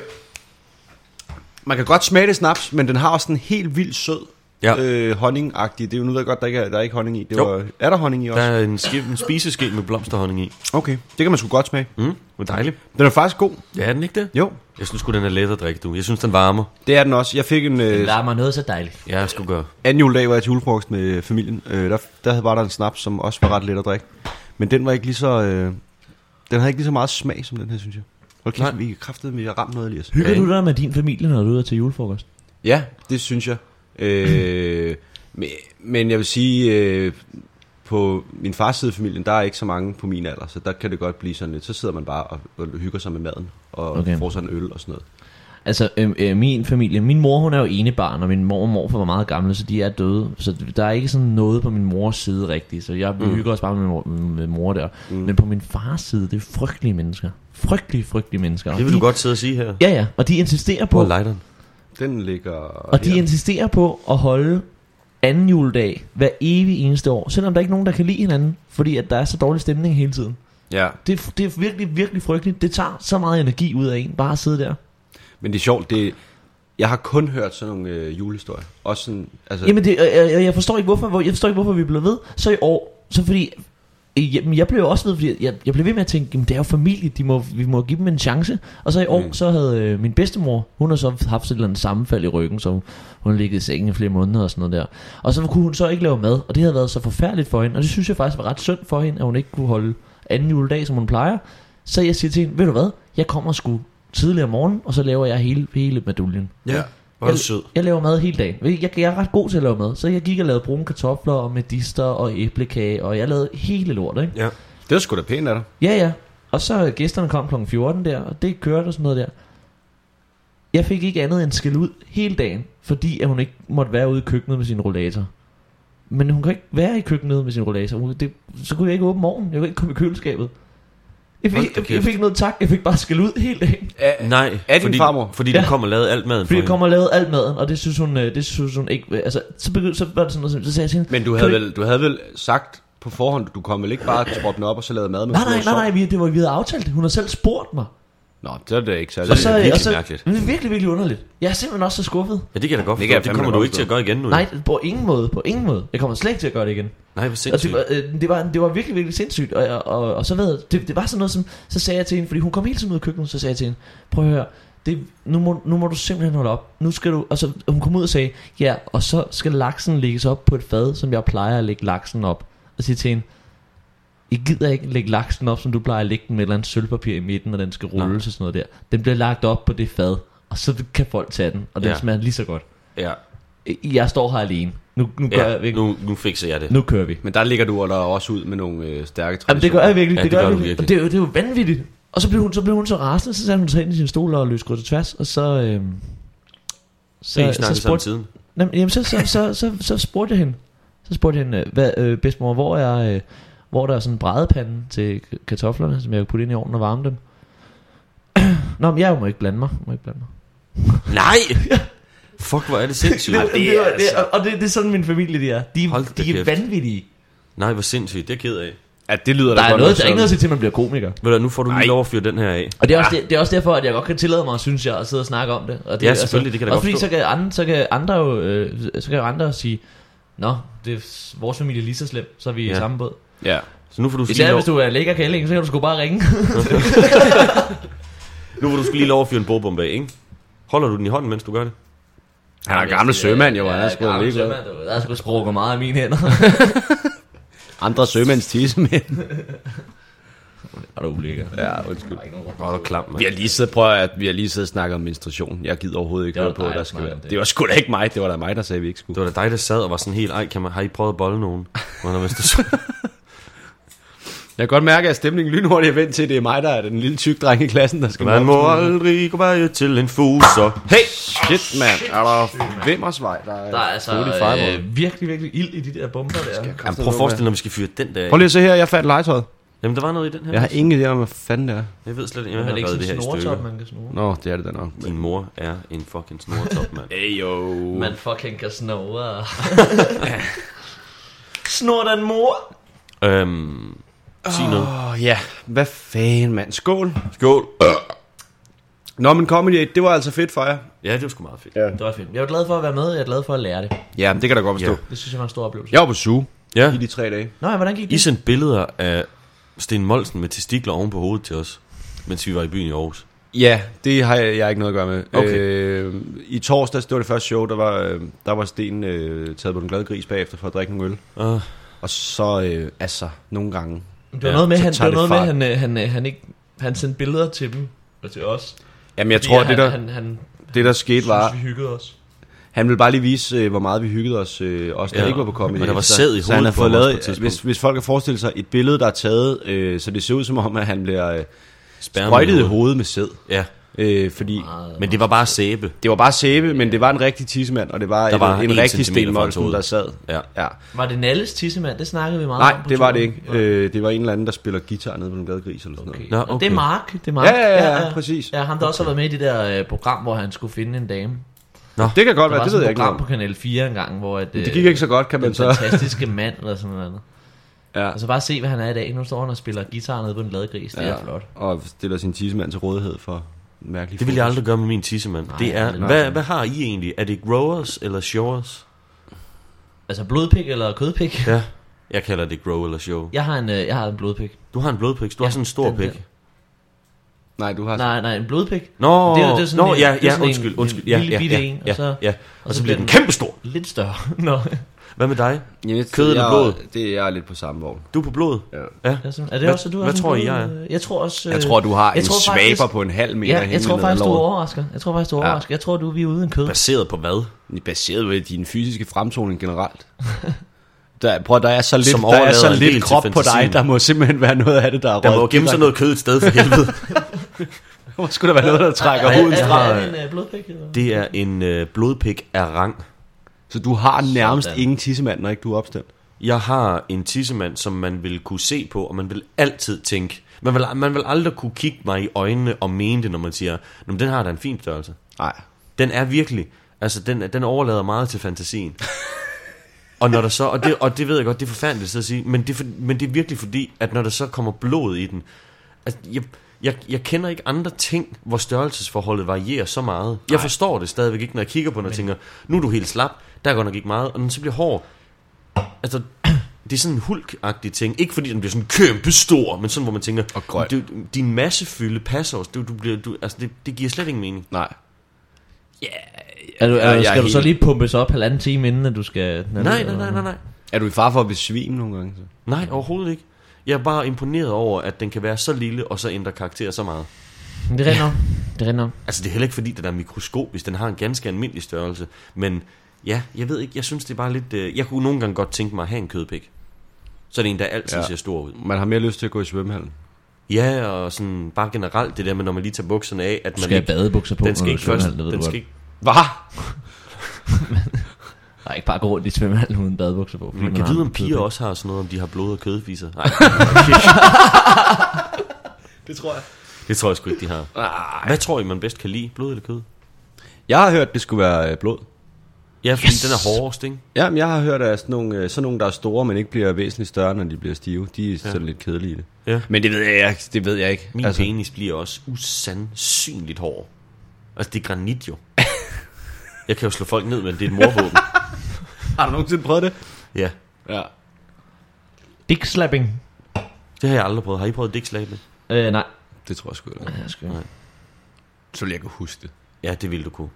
Man kan godt smage det snaps, men den har også en helt vildt sød Ja. øh, honningagtig. Det er jo nu jeg godt, der ikke er, der er ikke honning i. Det Jo. var, er der honning i Der også? er en, ske, en spiseske med blomsterhonning i. Okay, det kan man sgu godt smage. Mm, hvor dejligt. Den er faktisk god. Ja, er den ikke det? Jo, Jeg synes sgu, den er let at drikke, du. Jeg synes, den varmer. det er den også. Jeg fik en øh, Der er mig noget så dejligt. Ja, jeg skulle gøre. anden juledag, var jeg til julefrokost med familien. Øh, der, der var der en snaps, som også var ret let at drikke. Men den var ikke lige så... Øh, den havde ikke lige så meget smag som den her, synes jeg. Hold Nej. kæft, vi er kraftet med at ramme noget, Elias. Hygger Ja. du dig med din familie, når du er ude til julefrokost? Ja, det synes jeg. Øh, men, men jeg vil sige, øh, på min fars side af familien, der er ikke så mange på min alder, så der kan det godt blive sådan lidt. Så sidder man bare og, og hygger sig med maden, og Okay. får sig en øl og sådan noget. Altså, øh, øh, min familie, min mor hun er jo ene barn, og min mor og morfar var meget gamle, så de er døde. Så der er ikke sådan noget på min mors side rigtigt, så jeg mm. hygger også bare med min mor, med mor der. Mm. Men på min fars side, det er frygtelige mennesker. Frygtelige, frygtelige mennesker. Og Det vil de, du godt sidde og sige her. Ja, ja, og de insisterer på, På lighteren. Den ligger og de her. insisterer på at holde anden juledag hver evig eneste år, selvom der er ikke nogen, der kan lide hinanden, fordi at der er så dårlig stemning hele tiden. Ja, Det, er- det er virkelig, virkelig frygteligt. Det tager så meget energi ud af en, bare at sidde der. Men det er sjovt, det jeg har kun hørt sådan nogle øh, julehistorier. Også sådan, altså, Jamen, det, jeg, jeg, jeg forstår ikke, hvorfor, hvor- jeg forstår ikke, hvorfor vi blev ved. Så i år, så fordi... Jamen, jeg blev også ved, fordi jeg, jeg blev ved med at tænke, jamen, det er jo familie, de må, vi må give dem en chance. Og så i år, Mm. så havde øh, min bedstemor, hun har så haft sådan et sammenfald i ryggen, så hun ligget i sengen i flere måneder og sådan noget der. Og så kunne hun så ikke lave mad, og det havde været så forfærdeligt for hende. Og det synes jeg faktisk var ret synd for hende, at hun ikke kunne holde anden juledag, som hun plejer. Så jeg siger til hende, ved du hvad, jeg kommer sgu tidligere om morgenen, og så laver jeg hele, hele meduljen. Ja. Hvor er du sød. Jeg laver mad hele dagen. Jeg, jeg er ret god til at lave mad. Så jeg gik og lavede brune kartofler og medister og æblekage, og jeg lavede hele lortet, ikke? Ja. det var sgu da pænt af dig. Ja, ja. Og så gæsterne kom kl. 14 der, og det kørte og sådan noget der. Jeg fik ikke andet end skæld ud hele dagen, fordi at hun ikke måtte være ude i køkkenet med sin rollator. Men hun kan ikke være i køkkenet med sin rollator. Hun, det, så kunne jeg ikke åbne morgen. Jeg kunne ikke komme i køleskabet. Jeg fik, jeg, jeg fik noget tak. Jeg fik bare skæld ud hele dagen. Nej, Er din fordi, farmor? Fordi Ja. du kom og lavede alt maden Fordi for jeg kom og lavede alt maden, og det synes hun, øh, det synes hun ikke... Altså, så, begyndte, så var det sådan noget, så sagde jeg til hende... Men du "Kan havde, vel, du havde vel sagt på forhånd, du kom vel ikke bare troppe den op og så lavede mad med Nej, nej, og nej, nej, vi, det var, vi havde aftalt det. Hun har selv spurgt mig. Nå, det er det ikke særlig. Og så, virkelig og så, mærkeligt. Men det er virkelig, virkelig underligt. Jeg er simpelthen også så skuffet. Ja, det kan jeg da godt Det forstå. Det, fandme kommer du ikke til at gøre igen nu. Nej, på ingen måde, på ingen måde. Jeg kommer slet ikke til at gøre det igen. Nej, hvor Og det, sindssygt. var, øh, det, var, det var virkelig, virkelig sindssygt. Og, og, og, og så ved jeg, det, det var sådan noget som, så sagde jeg til hende, fordi hun kom hele tiden ud af køkkenet, så sagde jeg til hende, prøv at høre, det, nu, må, nu må du simpelthen holde op. Nu skal du, og så hun kom ud og sagde, ja, og så skal laksen lægges op på et fad, som jeg plejer at lægge laksen op. Og sige til hende, jeg gider ikke lægge laksen op, som du plejer at lægge den med et eller andet sølvpapir i midten, og den skal rulles og sådan noget der. Den bliver lagt op på det fad, og så kan folk tage den, og den Ja. smager lige så godt. Ja, Jeg står her alene. Nu, nu, gør ja jeg, virkelig- nu, nu fikser jeg det. nu kører vi. Men der ligger du og der også ud med nogle øh, stærke Jamen det gør jeg virkelig, Ja, det, det gør gør virkelig. Og det er, jo, det er jo vanvittigt. Og så blev hun så, blev hun så rasende, så satte hun sig ind i sin stol og løste til tværs, og så... Øhm, Så, I snakkede sammen siden. Jamen, jamen så, så, så, så, så, spurgte jeg hende, så spurgte jeg hende, øh, hvad, øh, bedstemor, hvor er, øh, hvor der er sådan en brædepande til kartoflerne, som jeg kan putte ind i ovnen og varme dem. Nå, men jeg må ikke blande mig. Må ikke blande mig. Nej! Fuck, hvor er det sindssygt. det, det, var- det, og det, det er sådan min familie, de er. De, Hold da de er kæft. vanvittige. Nej, hvor sindssygt. Det er jeg ked af. Ja, det lyder Der da er, godt noget, der er ikke noget at sige til, at man bliver komiker. Ved du, nu får du lige lov at fyre den her af. Og det er, også det, det er også derfor, at jeg godt kan tillade mig, synes jeg, at sidde og snakke om det. Og det Ja, er selvfølgelig, det kan jeg også godt fordi, så kan, andre, så kan andre jo, øh, så kan jo andre sige, Nå, det er vores familie er lige så slem, så er vi ja. i samme båd. Ja. Så nu får du Især lov, hvis du er lækker kælling, så kan du sgu bare ringe. nu får du skulle lige lov at fyre en bordbombe af, ikke? Holder du den i hånden, mens du gør det? Han er gamle sømand, jo. Han er Ja, sgu gammel ligeglad. sømand, du. Der er sgu sprukket meget af mine hænder. Andre sømænds tissemænd. Er du ulækker? ja, undskyld. Du er klam, mand. Vi har lige siddet, prøv at, vi har lige siddet og snakket om menstruation. Jeg gider overhovedet ikke høre på, at der skal være. Det var sgu da ikke mig, det var da mig, der sagde, at vi ikke skulle. Det var da dig, der sad og var sådan helt, ej, kan man, har I prøvet at bolle nogen? Under menstruation? Jeg kan godt mærke, at stemningen lynhurtigt er vendt til, at det er mig, der er den lille tyk dreng i klassen, der skal Man må aldrig gå bare til en fuser. Hey! Shit, mand. Er der Vimmersvej? Der er, Der er altså øh, virkelig, virkelig ild i de der bomber der. Jamen, prøv at forestille dig, når vi skal fyre den der. Prøv lige at se her, jeg fandt legetøjet. Jamen, der var noget i den her. Jeg har ingen idé om, hvad fanden det er. Jeg ved slet ikke, jeg har er ikke det sådan her en i snortop, stykker. man kan snore. Nå, det er det da nok. Din mor er en fucking snortop, mand. Yo. Man fucking kan snore. Snor den mor. Øhm, sig noget. Åh, oh, ja. Hvad fanden, mand. Skål. Skål. Nå, men Comedy 8, det var altså fedt for jer. Ja, det var sgu meget fedt. Ja. Det var fedt. Jeg er glad for at være med, jeg er glad for at lære det. Ja, det kan da godt forstå. Ja. Det synes jeg var en stor oplevelse. Jeg var på suge Ja, i de tre dage. Nå ja, hvordan gik I det? sendte billeder af Sten Molsen med testikler oven på hovedet til os, mens vi var i byen i Aarhus. Ja, det har jeg, jeg har ikke noget at gøre med. Okay. Øh, I torsdags, det var det første show, der var, øh, der var Sten øh, taget på den glade gris bagefter for at drikke nogle øl. Uh, Og så, øh, altså, nogle gange. Det var Ja, noget med, så han, det var noget med han, øh, han, øh, han, ikke, han sendte billeder til dem, og til os. Jamen, jeg tror, han, det der, han, han, det der skete var, synes, vi hyggede os. han ville bare lige vise, øh, hvor meget vi hyggede os, øh, også der Ja, ikke var på comedy. og der var Så- sæd i så han hovedet har på på lavet, tidspunkt. hvis, hvis folk kan forestille sig et billede, der er taget, øh, så det ser ud som om, at han bliver øh, sprøjtet i hovedet. hovedet med sæd. ja. Øh, fordi Men det var bare sæbe. det var bare sæbe, men det var en rigtig tissemand, og det var, Der et, var en en rigtig stenmolsen, der sad. Ja. ja. Var det Nalles tissemand? Det snakkede vi meget Nej, om på det var det ikke. Øh, det var en eller anden, der spiller guitar nede på den glade gris eller sådan noget. Nå, Nå, Det okay. er Mark. Det er Mark. Ja, ja, ja, ja, præcis. Ja, ham der også har været med i det der øh, program, hvor han skulle finde en dame. Det kan godt Der være, var det ved jeg et ikke program noget på om. Kanal 4 engang, hvor at, Det gik ikke så godt, kan man den så. fantastiske mand eller sådan noget. Ja. Og så bare se, hvad han er i dag. Nu står han og spiller guitar nede på den lade gris. Det er Ja, flot. og stiller sin tissemand til rådighed for mærkelige Det vil jeg aldrig gøre med min tissemand. Nej, Det er, aldrig. hvad, hvad har I egentlig? Er det growers eller showers? Altså blodpik eller kødpik? Ja, jeg kalder det grow eller show. Jeg har en, øh, jeg har en blodpik. Du har en blodpik, du Ja, har sådan en stor pik. der. Nej, du har... Nej, nej, en blodpik. Nå, Det er- det er sådan nå en- ja, ja, sådan undskyld, en- undskyld. en Ja, lille ja, bitte ja, en, og ja, så- ja. Og så bliver den den- kæmpestor. Lidt større. Nå. Hvad med dig? Jamen, Kød eller jeg, blod? Det er jeg lidt på samme vogn. Du er på blod? Ja. Ja. Er, sådan, er det Hvad- også, du hvad tror I, jeg er? Jeg tror også... Jeg tror, du har jeg en tror svaber faktisk- på en halv meter Ja, jeg tror faktisk, du er overrasker. Jeg tror faktisk, du er Ja. overrasker. Jeg tror, du er vi er uden kød. Baseret på hvad? Det er baseret på din fysiske fremtoning generelt. Der, prøv, der er så lidt, der er så en lidt krop på dig, der må simpelthen være noget af det, der er Der må gemme sig noget kød et sted for helvede. Hvor skulle der være noget, der trækker Er, huden fra? det en øh? Det er en øh, blodpik af rang. Så du har nærmest Sådan. ingen tissemand, når ikke du er opstemt. Jeg har en tissemand, som man vil kunne se på, og man vil altid tænke... Man vil, man vil aldrig kunne kigge mig i øjnene og mene det, når man siger, "Nå, men den har da en fin størrelse. Nej. Den er virkelig, altså den, den overlader meget til fantasien. og når der så, og det, og det ved jeg godt, det er forfærdeligt at sige, men det, er for, men det er virkelig fordi, at når der så kommer blod i den, altså jeg, jeg, jeg kender ikke andre ting, hvor størrelsesforholdet varierer så meget. Jeg forstår det stadigvæk ikke, når jeg kigger på den og tænker, nu er du helt slap, der er godt nok ikke meget, og den så bliver hård, altså det er sådan en hulk ting. Ikke fordi den bliver sådan kæmpe stor, men sådan, hvor man tænker, Og grøn. du, din massefylde passer også. Du, du bliver, du, altså det, det giver slet ingen mening. Nej. Er du, er, jeg er skal du så helt- lige pumpes op halvanden time inden, at du skal... Nej, nej, nej, nej, nej. Er du i far for at besvime nogle gange? Så? Nej, overhovedet ikke. Jeg er bare imponeret over, at den kan være så lille, og så ændre karakter så meget. Men Det er nok. Det er nok. Altså, det er heller ikke fordi, den er mikroskopisk. Den har en ganske almindelig størrelse. Men ja, jeg ved ikke, jeg synes, det er bare lidt... Øh, jeg kunne nogle gange godt tænke mig at have en kødpik. Så er det en, der altid Ja. ser stor ud. Man har mere lyst til at gå i svømmehallen. Ja, og sådan bare generelt det der med, når man lige tager bukserne af, at Du man skal have ikke... badebukser på, Den skal ikke du først... Den du skal godt. ikke, Hvad? Er ikke bare gå rundt i svømmehallen uden badebukser på. man kan vide, en om piger kødpik. også har sådan noget, om de har blod- og kødfiser. Nej, Det tror jeg. det tror jeg sgu ikke, de har. Nej. Hvad tror I, man bedst kan lide? Blod eller kød? Jeg har hørt, det skulle være øh, blod. Ja, fordi yes. den er hårdest, ikke? Ja, men jeg har hørt, at sådan nogle, øh, sådan nogle, der er store, men ikke bliver væsentligt større, når de bliver stive, de er sådan lidt kedelige i det. Ja. Men det ved jeg ikke. Det ved jeg ikke. Min altså. penis bliver også usandsynligt hård. Altså, det er granit jo. Jeg kan jo slå folk ned, men det er et morvåben. Har du nogensinde prøvet det? Ja, Ja. Dick slapping. det har jeg aldrig prøvet. Har I prøvet dækslabene? Øh, nej. Det tror jeg sgu ikke. Ja, jeg skal... Så vil jeg kunne huske det. Ja, det ville du kunne.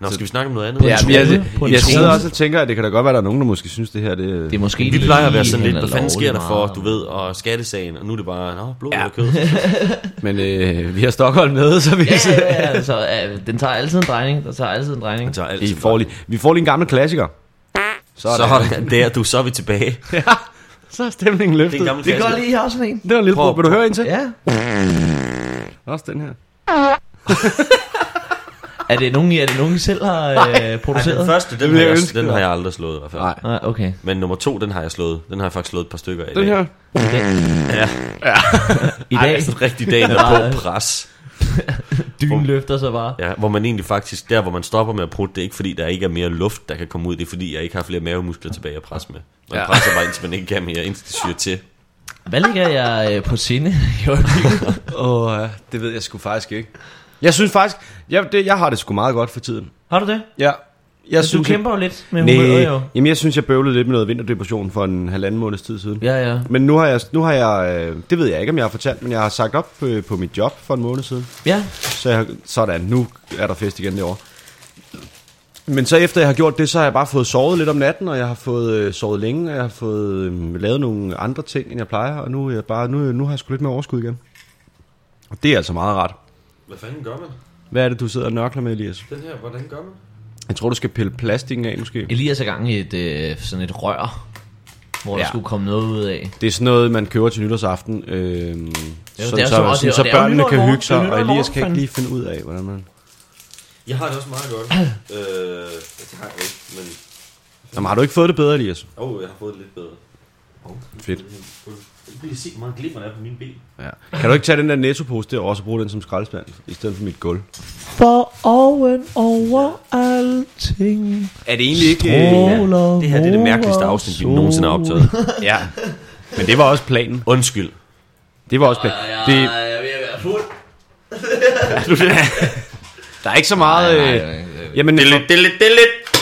Nå, skal vi snakke om noget andet? Ja, en men jeg, jeg, jeg sidder også og tænker, at det kan da godt være, at der er nogen, der måske synes, det her det, Det er måske vi plejer at være sådan lidt, hvad fanden sker der for, du ved, og skattesagen, og nu er det bare, nå, blod Ja. ja. eller kød. Men øh, vi har Stockholm med, så vi, Ja, ja, ja, altså, ja, den tager altid en drejning. Den tager altid en drejning. Man tager alt I får lige, vi får lige en gammel klassiker. Så er, Så der, er der, du, så er vi tilbage. så er stemningen løftet. Det er Det går lige, jeg har sådan en. Det var en lille Prøv-. Vil du høre en til? Ja. Også den her. Er det nogen, er det nogen I selv har øh, Ej, den produceret? første, den, har jeg jeg, den har jeg aldrig slået i hvert fald. Nej. Nej, okay. Men nummer to, den har jeg slået. Den har jeg faktisk slået et par stykker af. Den i dag. her. Ja. I Ej, dag, altså rigtig dagen er Nej. på pres. dynen løfter sig bare. Ja, hvor man egentlig faktisk, der hvor man stopper med at prutte, det er ikke fordi, der ikke er mere luft, der kan komme ud. Det er fordi, jeg ikke har flere mavemuskler tilbage at presse med. Man Ja. ja. presser bare, indtil man ikke kan mere, indtil det syrer til. Hvad ligger jeg øh, på sinde i øjeblikket? Åh, ja, det ved jeg sgu faktisk ikke. Jeg synes faktisk, jeg, det, jeg har det sgu meget godt for tiden. Har du det? Ja, jeg Altså, du synes, kæmper jo lidt med humøret nej, jo. jamen jeg synes, jeg bøvlede lidt med noget vinterdepression for en halvanden måneds tid siden. Ja, ja. Men nu har jeg, nu har jeg øh, det ved jeg ikke, om jeg har fortalt, men jeg har sagt op på, på mit job for en måned siden. Ja, Så jeg, sådan, nu er der fest igen det år. Men så efter jeg har gjort det, så har jeg bare fået sovet lidt om natten, og jeg har fået øh, sovet længe, og jeg har fået øh, lavet nogle andre ting, end jeg plejer, og nu, er jeg bare, nu, nu har jeg sgu lidt mere overskud igen. Og det er altså meget rart. Hvad fanden gør man? Hvad er det, du sidder og nørkler med, Elias? Den her, hvordan gør man? Jeg tror, du skal pille plastikken af, måske. Elias er gang i et, øh, sådan et rør. hvor der Ja. skulle komme noget ud af. Det er sådan noget, man køber til nytårsaften, øh, sådan, det er så, jo så, sådan, så jo børnene kan hygge sig, og Elias kan ikke lige finde ud af, hvordan man... Jeg har det også meget godt. øh, det har jeg ikke, men... Jamen, har du ikke fået det bedre, Elias? Åh, oh, jeg har fået det lidt bedre. Fedt. Jeg kan lige se, hvor meget glimmer der er på min bil. Ja. Kan du ikke tage den der nettopose der og også bruge den som skraldespand, i stedet for mit gulv? For oven over alting Er det egentlig ikke... stråler Det her det er det mærkeligste afsnit, vi nogensinde har optaget. ja. Men det var også planen. Undskyld. Det var også planen. Det, jeg er ved at være fuld. der er ikke så meget... Nej, øh, nej, nej. Jamen, Det er lidt, det er lidt, det er lidt.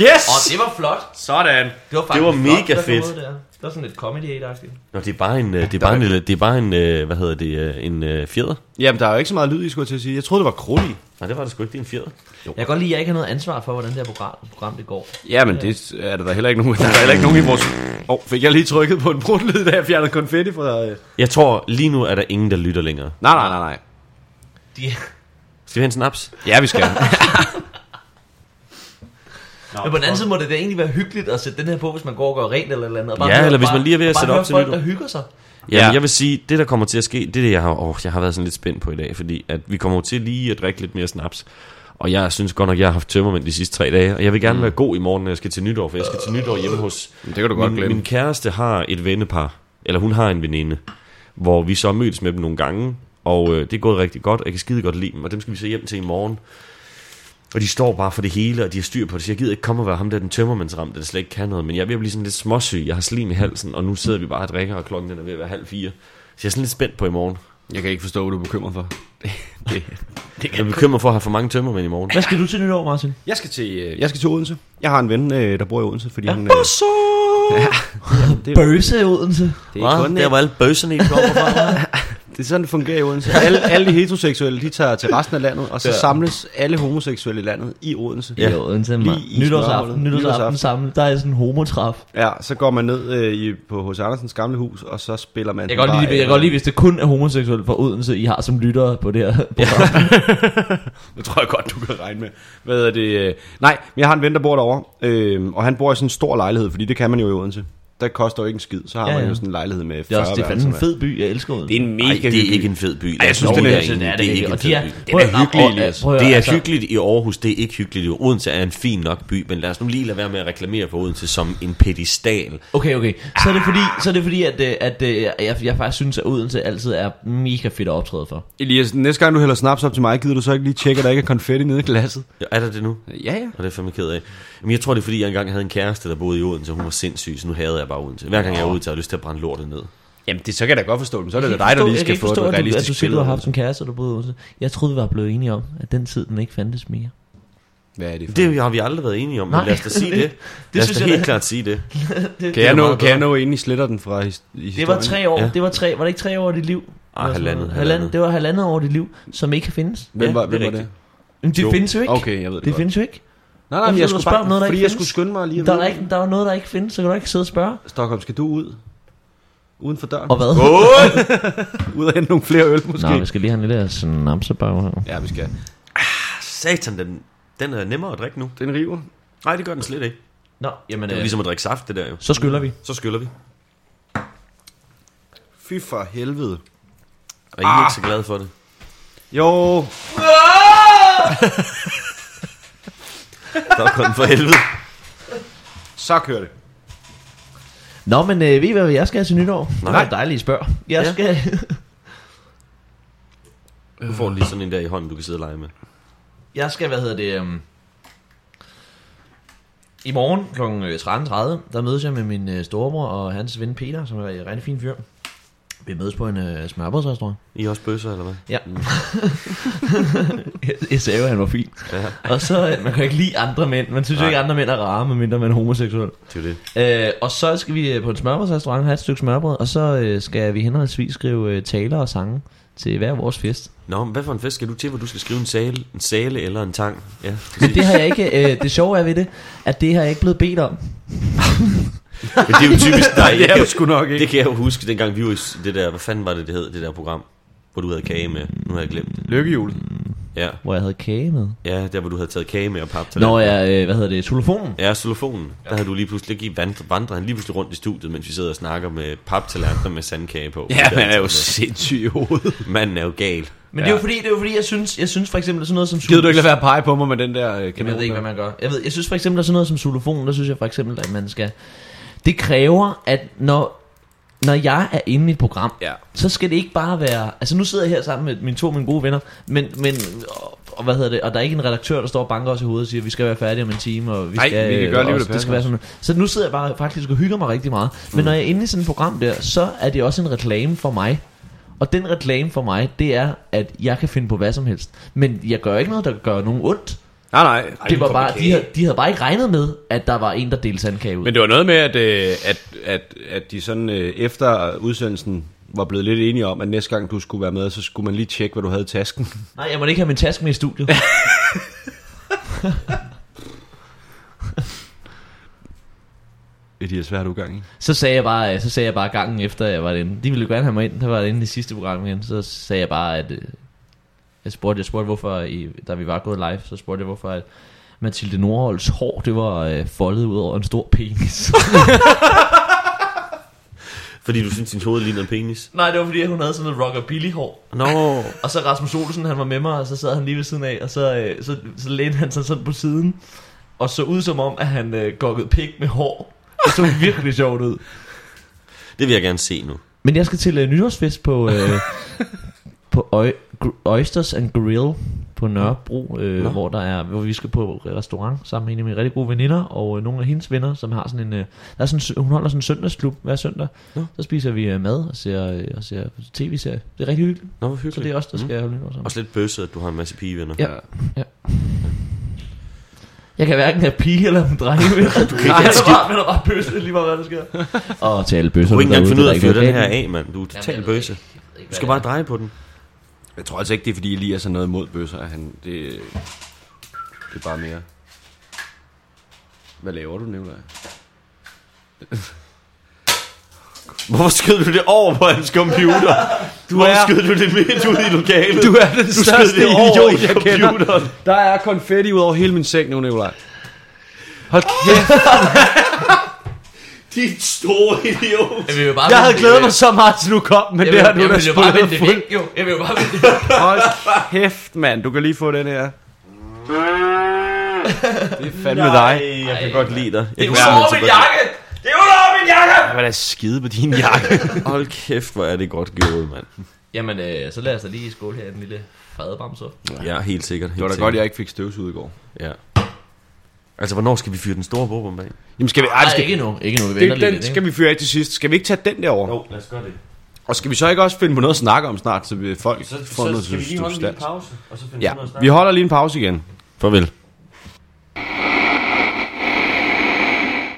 yes! Åh, det var flot. Sådan. Det var, Det var mega flot, fedt. lavede der. Det var sådan lidt comedy agtigt Nå, det er bare en, øh, det er bare en, det er bare en, øh, hvad hedder det, øh, en øh, fjeder. Jamen, der er jo ikke så meget lyd, I skulle til at sige. Jeg troede, det var krudt i. Nej, det var det sgu ikke, det er en fjeder. Jeg kan godt lide, at jeg ikke har noget ansvar for, hvordan det her program, program det går. Jamen, det er der da heller ikke nogen, der er heller ikke nogen i vores... Åh, oh, fik jeg lige trykket på en brutlyd, da jeg fjernede konfetti fra... Øh... Jeg tror, lige nu er der ingen, der lytter længere. Nej, nej, nej, nej. De, Skal vi have en snaps? Ja, vi skal. men på den anden side må det da egentlig være hyggeligt at sætte den her på, hvis man går og gør rent eller eller andet. og Bare Ja, høre- eller hvis man lige er ved at sætte op til folk, der hygger sig. Ja. jeg vil sige, det der kommer til at ske, det er det, jeg har, åh, jeg har været sådan lidt spændt på i dag, fordi at vi kommer til lige at drikke lidt mere snaps. Og jeg synes godt nok, jeg har haft tømmermænd de sidste tre dage, og jeg vil gerne være god i morgen, når jeg skal til nytår, for jeg skal til nytår hjemme hos... Det kan du godt min, glemme. min kæreste har et vennepar, eller hun har en veninde, hvor vi så mødes med dem nogle gange, og øh, det er gået rigtig godt, og jeg kan skide godt lide dem, og dem skal vi så hjem til i morgen. Og de står bare for det hele, og de har styr på det, så jeg gider ikke komme og være ham der den tømmermandsramte, der slet ikke kan noget, men jeg er ved at blive sådan lidt småsyg, jeg har slim i halsen, og nu sidder vi bare og drikker, og klokken den er ved at være halv fire. Så jeg er sådan lidt spændt på i morgen. Jeg kan ikke forstå, hvad du er bekymret for. Det, det, det Jeg er bekymret for at have for mange tømmermænd i morgen. Hvad skal du til nytår, Martin? Jeg skal til, øh, jeg skal til Odense. Jeg har en ven, øh, der bor i Odense, fordi ja. han... Øh, Så! det, er, Bøse i Odense. det, er kun, Der øh, var alle bøserne i kommer fra. Det er sådan, det fungerer i Odense. Alle, alle de heteroseksuelle, de tager til resten af landet, og så samles alle homoseksuelle i landet i Odense. Ja. I Odense, Lige man. i Nytårsaften, nytårsaften sammen. Der er sådan en homotræf. Ja, så går man ned øh, i, på H.C. Andersens gamle hus, og så spiller man... Jeg kan, godt lide, jeg godt lide, hvis det kun er homoseksuelle fra Odense, I har som lyttere på det her program. Det tror jeg godt, du kan regne med. Hvad er det? øh, Nej, men jeg har en ven, der bor derovre, øh, og han bor i sådan en stor lejlighed, fordi det kan man jo i Odense. Der koster jo ikke en skid, så har Ja, man ja. jo sådan en lejlighed med 40 Det er også det er fandme en fed by, jeg elsker Odense. Det er en mega Nej, det er hyggelig ikke by. en fed by. Ej, jeg synes, Jo, den er- det jeg synes, det er ikke en fed de er, by. Den er hyggelig, Elias. at Det er altså, hyggeligt i Aarhus, det er ikke hyggeligt i Odense er en fin nok by, men lad os nu lige lade være med at reklamere for Odense som en pedestal. Okay, okay. Så er det fordi, så er det fordi at, øh, at, øh, jeg, jeg faktisk synes, at Odense altid er mega fedt at optræde for. Elias, næste gang du hælder snaps op til mig, gider du så ikke lige tjekke, at der ikke er konfetti nede i glasset? Ja, Er der det nu? Ja, ja. Og det er fandme ked af. Men jeg tror, det er fordi, jeg engang havde en kæreste, der boede i Odense, hun var sindssyg, så nu havde jeg bare Odense. Hver gang jeg er ude, så har jeg lyst til at brænde lortet ned. Jamen, det, så kan jeg da godt forstå dem. Så er det Jeg da dig, der lige jeg skal få et at du, at realistisk du siger, du billede. har af haft en kæreste, der boede Odense. Jeg troede, vi var blevet enige om, at den tid, den ikke fandtes mere. Hvad er det for? Det har vi aldrig været enige om, men Nej, lad os da sige det. det- det Lad os synes da jeg helt da- klart sige det. Kan jeg, nå, kan jeg nå inden I sletter den fra his, i Det historien? var tre år. Ja. Det var, tre, var det ikke tre år af dit liv? Ah, halvandet, halvandet. Det var halvandet år af dit liv, som ikke kan findes. Hvem Ja, var, det hvem var det? rigtigt. Men det Jo. findes jo ikke. Okay, jeg ved det, Det godt. findes jo ikke. Nej, nej, men jeg skulle spørge bare, noget, der fordi ikke jeg findes? skulle skynde mig lige Der er, ikke, der er noget, der ikke findes, så kan du ikke sidde og spørge. Stockholm, skal du ud? Uden for døren? Og hvad? Ud og hente nogle flere øl, måske? Nå, vi skal lige have en lille snapsebag her. Ja, vi skal. Satan, den, den er nemmere at drikke nu. Den river. Nej, det gør den slet ikke. Nå, jamen, Det er øh, ligesom at drikke saft, det der jo. så skylder vi. Så skyller vi. Fy for helvede. I er ikke så glade for det. Jo, Der den for helvede. så kører det. Nå, men øh, ved I, hvad jeg skal til nytår? Nej. Det er dejligt, I spørger. Jeg Ja. skal... Du får lige sådan en der i hånden, du kan sidde og lege med. Jeg skal, hvad hedder det... Um... I morgen kl. 13.30, der mødes jeg med min øh, storebror og hans ven Peter, som er en rigtig fin fyr. Vi mødes på en øh, smørbrødsrestaurant. I også bøsser, eller hvad? Ja. jeg, jeg sagde jo, han var fin. Ja, Og så, øh, man kan ikke lide andre mænd. Man synes jo ikke, andre mænd er rare, medmindre man er homoseksuel. det er det. Øh, og så skal vi øh, på en smørbrødsrestaurant have et stykke smørbrød, og så øh, skal vi henholdsvis skrive øh, taler og sange til hver vores fest. Nå, men hvad for en fest skal du til, hvor du skal skrive en sale, en sale eller en tang? Ja, Men det har jeg ikke, øh, det sjove er ved det, at det har jeg ikke blevet bedt om. Men det er jo typisk dig. det er jo sgu nok ikke. Det kan jeg jo huske, dengang vi var i det der, hvad fanden var det, det hed, det der program, hvor du havde kage med. Nu har jeg glemt det. Lykkehjul. Ja, hvor jeg havde kage med. ja, der hvor du havde taget kage med og pap til Nå, ja, øh, hvad hedder det, xylofonen. Ja, xylofonen. Der havde du lige pludselig gik vandre, vandrer han lige pludselig rundt i studiet, mens vi sidder og snakker med paptallerkener med sandkage på. Ja, man er jo sindssyg i hovedet. Manden er jo gal. Men det er jo fordi, det er jo fordi jeg synes, jeg synes for eksempel sådan noget som Gider du ikke lade være at pege på mig med den der øh, kanon? jeg ved ikke, hvad man gør. Jeg, ved, jeg synes for eksempel, der er sådan noget som xylofon, der synes jeg for eksempel, at man skal... Det kræver, at når, når jeg er inde i et program, Ja. så skal det ikke bare være... Altså nu sidder jeg her sammen med mine to mine gode venner, men, men og, og hvad hedder det, og der er ikke en redaktør, der står og banker os i hovedet og siger, vi skal være færdige om en time, og vi Nej, skal... vi kan gøre lige, det det skal være sådan, Så nu sidder jeg bare faktisk og hygger mig rigtig meget. Men når jeg er inde i sådan et program der, så er det også en reklame for mig. Og den reklame for mig, det er, at jeg kan finde på hvad som helst. Men jeg gør ikke noget, der gør nogen ondt. Nej, nej. Ej, Det var bare, de, havde, de havde bare ikke regnet med, at der var en, der delte sandkage ud. Men det var noget med, at, øh, at, at, at de sådan øh, efter udsendelsen var blevet lidt enige om, at næste gang du skulle være med, så skulle man lige tjekke, hvad du havde i tasken. Nej, jeg måtte ikke have min taske med i studiet. Et har svært udgang så sagde jeg bare, øh, så sagde jeg bare gangen efter jeg var inde. De ville jo gerne have mig ind. Der var inde i sidste program igen. Så sagde jeg bare, at jeg spurgte, jeg spurgte hvorfor, i, da vi var gået live, så spurgte jeg hvorfor, at Mathilde Nordholds hår, det var øh, foldet ud over en stor penis. Fordi du synes, din hoved ligner en penis. Nej, det var fordi, hun havde sådan noget rockabilly hår. Nå, Og så Rasmus Olsen, han var med mig, og så sad han lige ved siden af, og så, øh, så, så lænede han sig sådan på siden, og så ud som om, at han øh, gokkede pik med hår. Det så virkelig sjovt ud. det vil jeg gerne se nu. Men jeg skal til øh, nytårsfest på, øh, på Oy- Oysters and Grill på Nørrebro, øh, Nå. hvor der er, hvor vi skal på restaurant sammen med en af mine rigtig gode veninder og øh, nogle af hendes venner, som har sådan en, øh, der er sådan, hun holder sådan en søndagsklub hver søndag. Nå. Så spiser vi øh, mad og ser, øh, og ser tv-serie. Det er rigtig hyggeligt. Nå, hvor Så hyggeligt. det er også der skal mm. holde nytår sammen. Også lidt bøsset, at du har en masse pigevenner. Ja. Ja. Jeg kan hverken have pige eller en dreng med. Du kan ikke bare, men der bare bøsse lige meget, hvad der sker. og til alle bøsser, Du kan ikke engang finde ud af at fyre den her af, mand. Du er total bøsse. Du skal bare dreje på den. Jeg tror altså ikke, det er fordi Elias er noget imod bøsser. Han, det, det er bare mere... Hvad laver du, Nicolaj? Hvorfor skød du det over på hans computer? Du Hvorfor er- skød du det midt ud i lokalet? Du er den du største det over idiot, jeg kender. Der er konfetti ud over hele min seng nu, Nicolaj. Hold kæft. Din store idiot. Jeg vil jo bare Jeg havde glædet mig så meget til du kom, men Jeg det har du jeg da spillet fuld. væk, jo. Jeg vil jo bare vente det væk. Hold kæft, mand. Du kan lige få den her. Det er fandme dig. Nej, jeg kan godt lide dig. Det er Jeg kan over min jakke! Det er jo over min jakke! Jeg vil da skide på din jakke. Hold kæft, hvor er det godt gjort, mand. Jamen, øh, så lad os da lige skåle her i den lille fadebamse. Ja, helt sikkert. Helt Det var da sikkert. godt, jeg ikke fik støvsud i går. Ja. Altså, hvornår skal vi fyre den store bog bag? Jamen skal vi... Ej, skal, ikke nu. Ikke nu, vi det, venter den lidt. skal vi fyre af til sidst. Skal vi ikke tage den derovre? Jo, lad os gøre det. Og skal vi så ikke også finde på noget at snakke om snart, så vi folk Så, får så noget skal vi lige holde en lille pause, og så finde Ja, noget at snakke vi holder lige en pause igen. Farvel.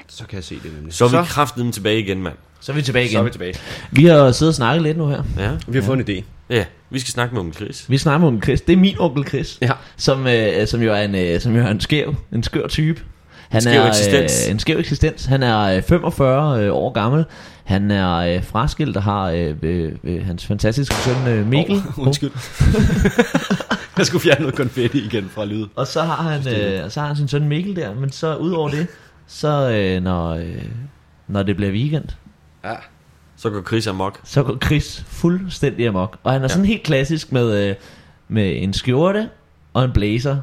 Så kan jeg se det nemlig. Så er vi kraftedeme tilbage igen, mand. Så er vi tilbage så er igen. vi tilbage. Vi har siddet og snakket lidt nu her. Ja. Vi har fået en idé. Ja, vi skal snakke med onkel Chris. Vi snakker med onkel Chris. Det er min onkel Chris. Ja. Som, øh, som jo er en, øh, som jo er en skæv, en skør type. Han skæv er, eksistens. Øh, en skæv eksistens. Han er øh, 45 øh, år gammel. Han er øh, fraskilt og har øh, øh, øh, hans fantastiske søn øh, Mikkel. Oh, undskyld. jeg skulle fjerne noget konfetti igen fra lyd. Og så har han, øh, så har han sin søn Mikkel der. Men så ud over det, så øh, når, øh, når det bliver weekend, Ja. Så går Chris amok. så går Chris fuldstændig amok. Og han er sådan helt klassisk med, øh, med en skjorte og en blazer.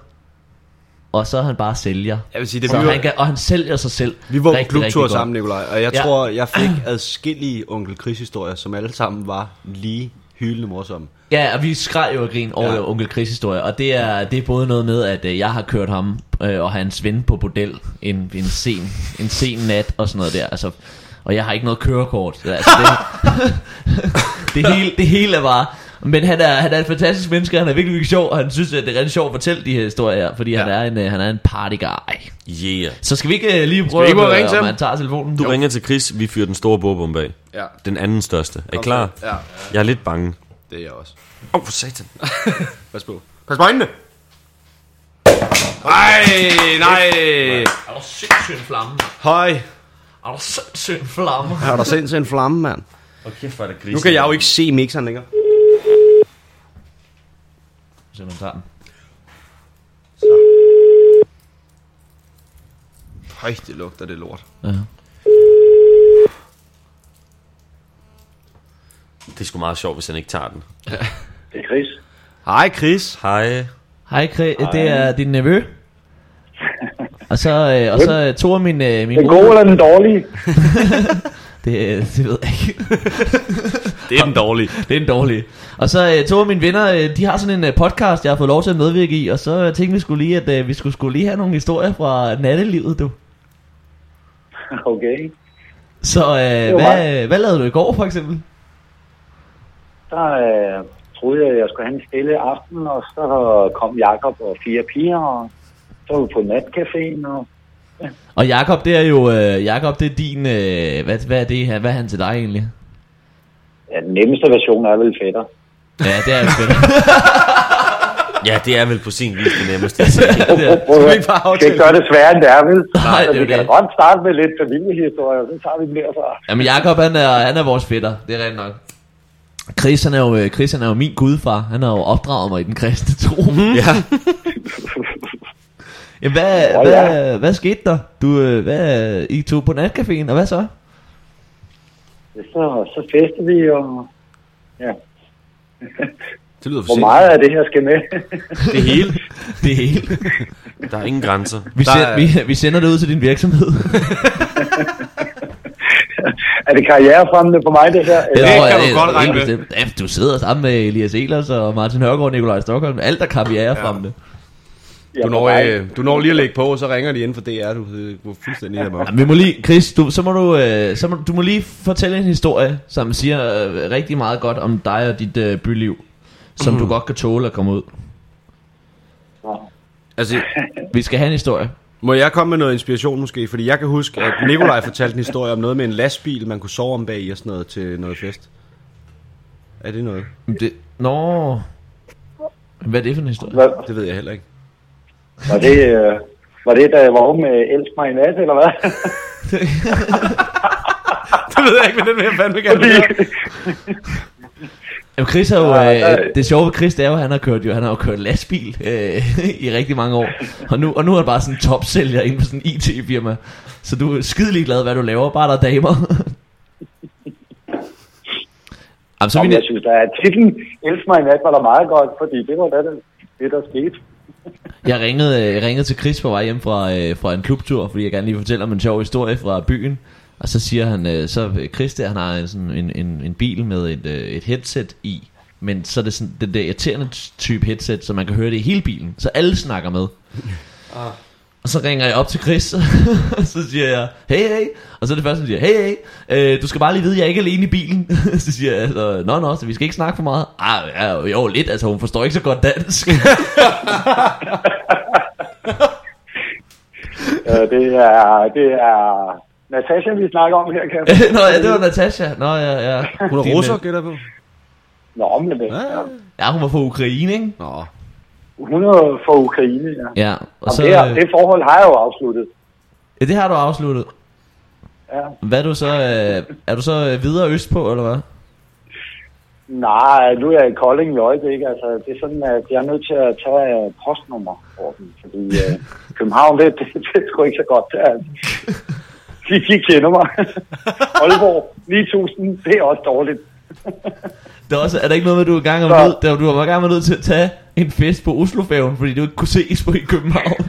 Og så er han bare sælger. Jeg vil sige, det Så vi, han kan, og han sælger sig selv. vi var på klubtur sammen, Nikolaj, og jeg Ja. tror, jeg fik adskillige onkel Chris-historier, som alle sammen var lige hyldende morsomme. Ja, og vi skreg jo og grin over Ja. ja. onkel Chris historie, og det er, det er både noget med, at øh, jeg har kørt ham øh, og hans ven på bordel en, en, sen, en sen nat og sådan noget der, altså, og jeg har ikke noget kørekort, så altså, det, det, hele, det hele er bare, men han er, han er et fantastisk menneske, han er virkelig, virkelig sjov, og han synes, at det er rigtig sjovt at fortælle de her historier her, fordi ja. han, er en, øh, han er en party guy. Yeah. Så skal vi ikke øh, lige prøve, ikke øh, ringe til om han tager telefonen? Du jo. ringer til Chris, vi fyrer den store bordbom bag. Ja. Den anden største. Er I klar? Ja, Jeg er lidt bange. det er jeg også. Åh, oh, for satan. Pas på. Pas på øjnene! Ej, nej! Er du sindssygt en flamme? Høj. Er der sindssygt en flamme? er der sindssygt en flamme, mand? Og okay, kæft, hvor er det. Nu kan jeg jo ikke se mixeren længere. Se, man tager den. Så. Høj, det lugter det lort. Ja. Det er sgu meget sjovt, hvis han ikke tager den. Ja. Det er Chris. Hej Chris. Hej. Hej Chris, det er din nevø. Og så, øh, og så to af mine, øh, mine Den gode eller den dårlige? Det, øh, det ved jeg ikke. Det er den dårlige. Det er en dårlig. Og så øh, to af mine venner, øh, de har sådan en øh, podcast, jeg har fået lov til at medvirke i, og så øh, tænkte vi skulle lige, at øh, vi skulle, skulle lige have nogle historier fra nattelivet, du. Okay. Så øh, hvad, hvad lavede du i går, for eksempel? Der øh, troede jeg, at jeg skulle have en stille aften, og så kom Jakob og fire piger, og så var vi på natcaféen, og Og Jakob, det er jo, øh, Jakob, det er din, øh, hvad, hvad er det her, hvad er han til dig egentlig? ja, den nemmeste version er vel fætter. Ja, det er jo fedt. Ja, det er vel på sin vis det nemmeste. Vi prøv, ikke bare aftale ikke gøre det sværere, end det er, vel? Nej, Så det er vi kan det. godt starte med lidt familiehistorie, og så tager vi den derfra. Jamen Jakob, han er, han er vores fætter, det er rent nok. Chris, han er jo, øh, Chris, han er jo min gudfar. Han har jo opdraget mig i den kristne tro. ja. Jamen, hvad, Åh, hvad, hvad skete der? Du, øh, hvad, I tog på natcaféen, og hvad så? Så, så fester vi, og ja, Det lyder for hvor meget af det her skal med? Det hele. Det er helt. Der er ingen grænser. Vi, send, er- vi, vi sender det ud til din virksomhed. er det karrierefremmende for mig, det her? Det tror kan du godt regne med. Ja, du sidder sammen med Elias Elers og Martin Hørgaard og Nikolaj Stockholm. Alt er karriere frem det. Ja, Du når, øh, du når lige at lægge på, og så ringer de inden for DR. Du, du er fuldstændig hjemme. Jamen, vi må lige, Chris, du, så må du, øh, så må, du må lige fortælle en historie, som siger øh, rigtig meget godt om dig og dit øh, byliv, som Mhm. du godt kan tåle at komme ud. Altså, Vi skal have en historie. må jeg komme med noget inspiration måske? Fordi jeg kan huske, at Nikolaj fortalte en historie om noget med en lastbil, man kunne sove om bag i og sådan noget til noget fest. Er det noget? Det, nå, hvad er det for en historie? Hvad, Det ved jeg heller ikke. Var, det, øh, var det, da jeg var med Elsk mig i nat, eller hvad? Det ved jeg ikke, men den vil jeg fandme gerne høre. Jamen Chris har jo, Ja, øh, det sjove ved Chris, det er jo, at han har kørt, jo, han har jo kørt lastbil øh, i rigtig mange år. Og nu, og nu er han bare sådan en topsælger inden for sådan en IT-firma. Så du er skidelig glad, hvad du laver, bare der er damer. Jamen, så vil jeg jeg, synes, at titlen Elsk mig i nat var der meget godt, fordi det var det, det der skete jeg, ringede, øh, jeg ringede til Chris på vej hjem fra, øh, fra en klubtur, fordi jeg gerne lige fortæller fortælle om en sjov historie fra byen. Og så siger han, øh, så øh, Chris der, han har en, sådan en, en, en bil med et, øh, et headset i. Men så er det sådan den der irriterende type headset, så man kan høre det i hele bilen. Så alle snakker med. Ah. Og så ringer jeg op til Chris, og så siger jeg, hey hey, og så er det første, han siger, hey hey, øh, du skal bare lige vide, at jeg er ikke alene i bilen. så siger jeg, altså, nå nå, så vi skal ikke snakke for meget. Ah, ja, jo lidt, altså hun forstår ikke så godt dansk. Øh, det, er, det er Natasha, vi snakker om her, kan jeg Nå ja, det var Natasha. Nå ja, ja. Hun er russer, øh, gætter på. Nå, men det, Ja. ja. Ja, hun var fra Ukraine, ikke? Nå. Hun er fra Ukraine, ja. Ja, og så... det, her, øh, det forhold har jeg jo afsluttet. Ja, det har du afsluttet. Ja. Hvad er du så... Øh, er du så øh, videre øst på, eller hvad? Nej, nu er jeg i Kolding i øjeblikket. Altså, det er sådan, at jeg er nødt til at tage postnummer for den, fordi øh, København, det, det, det, er sgu ikke så godt. Det er, de, de kender mig. Aalborg, 9000, det er også dårligt. Der er, også, er der ikke noget med, at du er gang om Så- nød, der, du var gang med nødt til at tage en fest på Oslofærgen, fordi du ikke kunne ses på i København?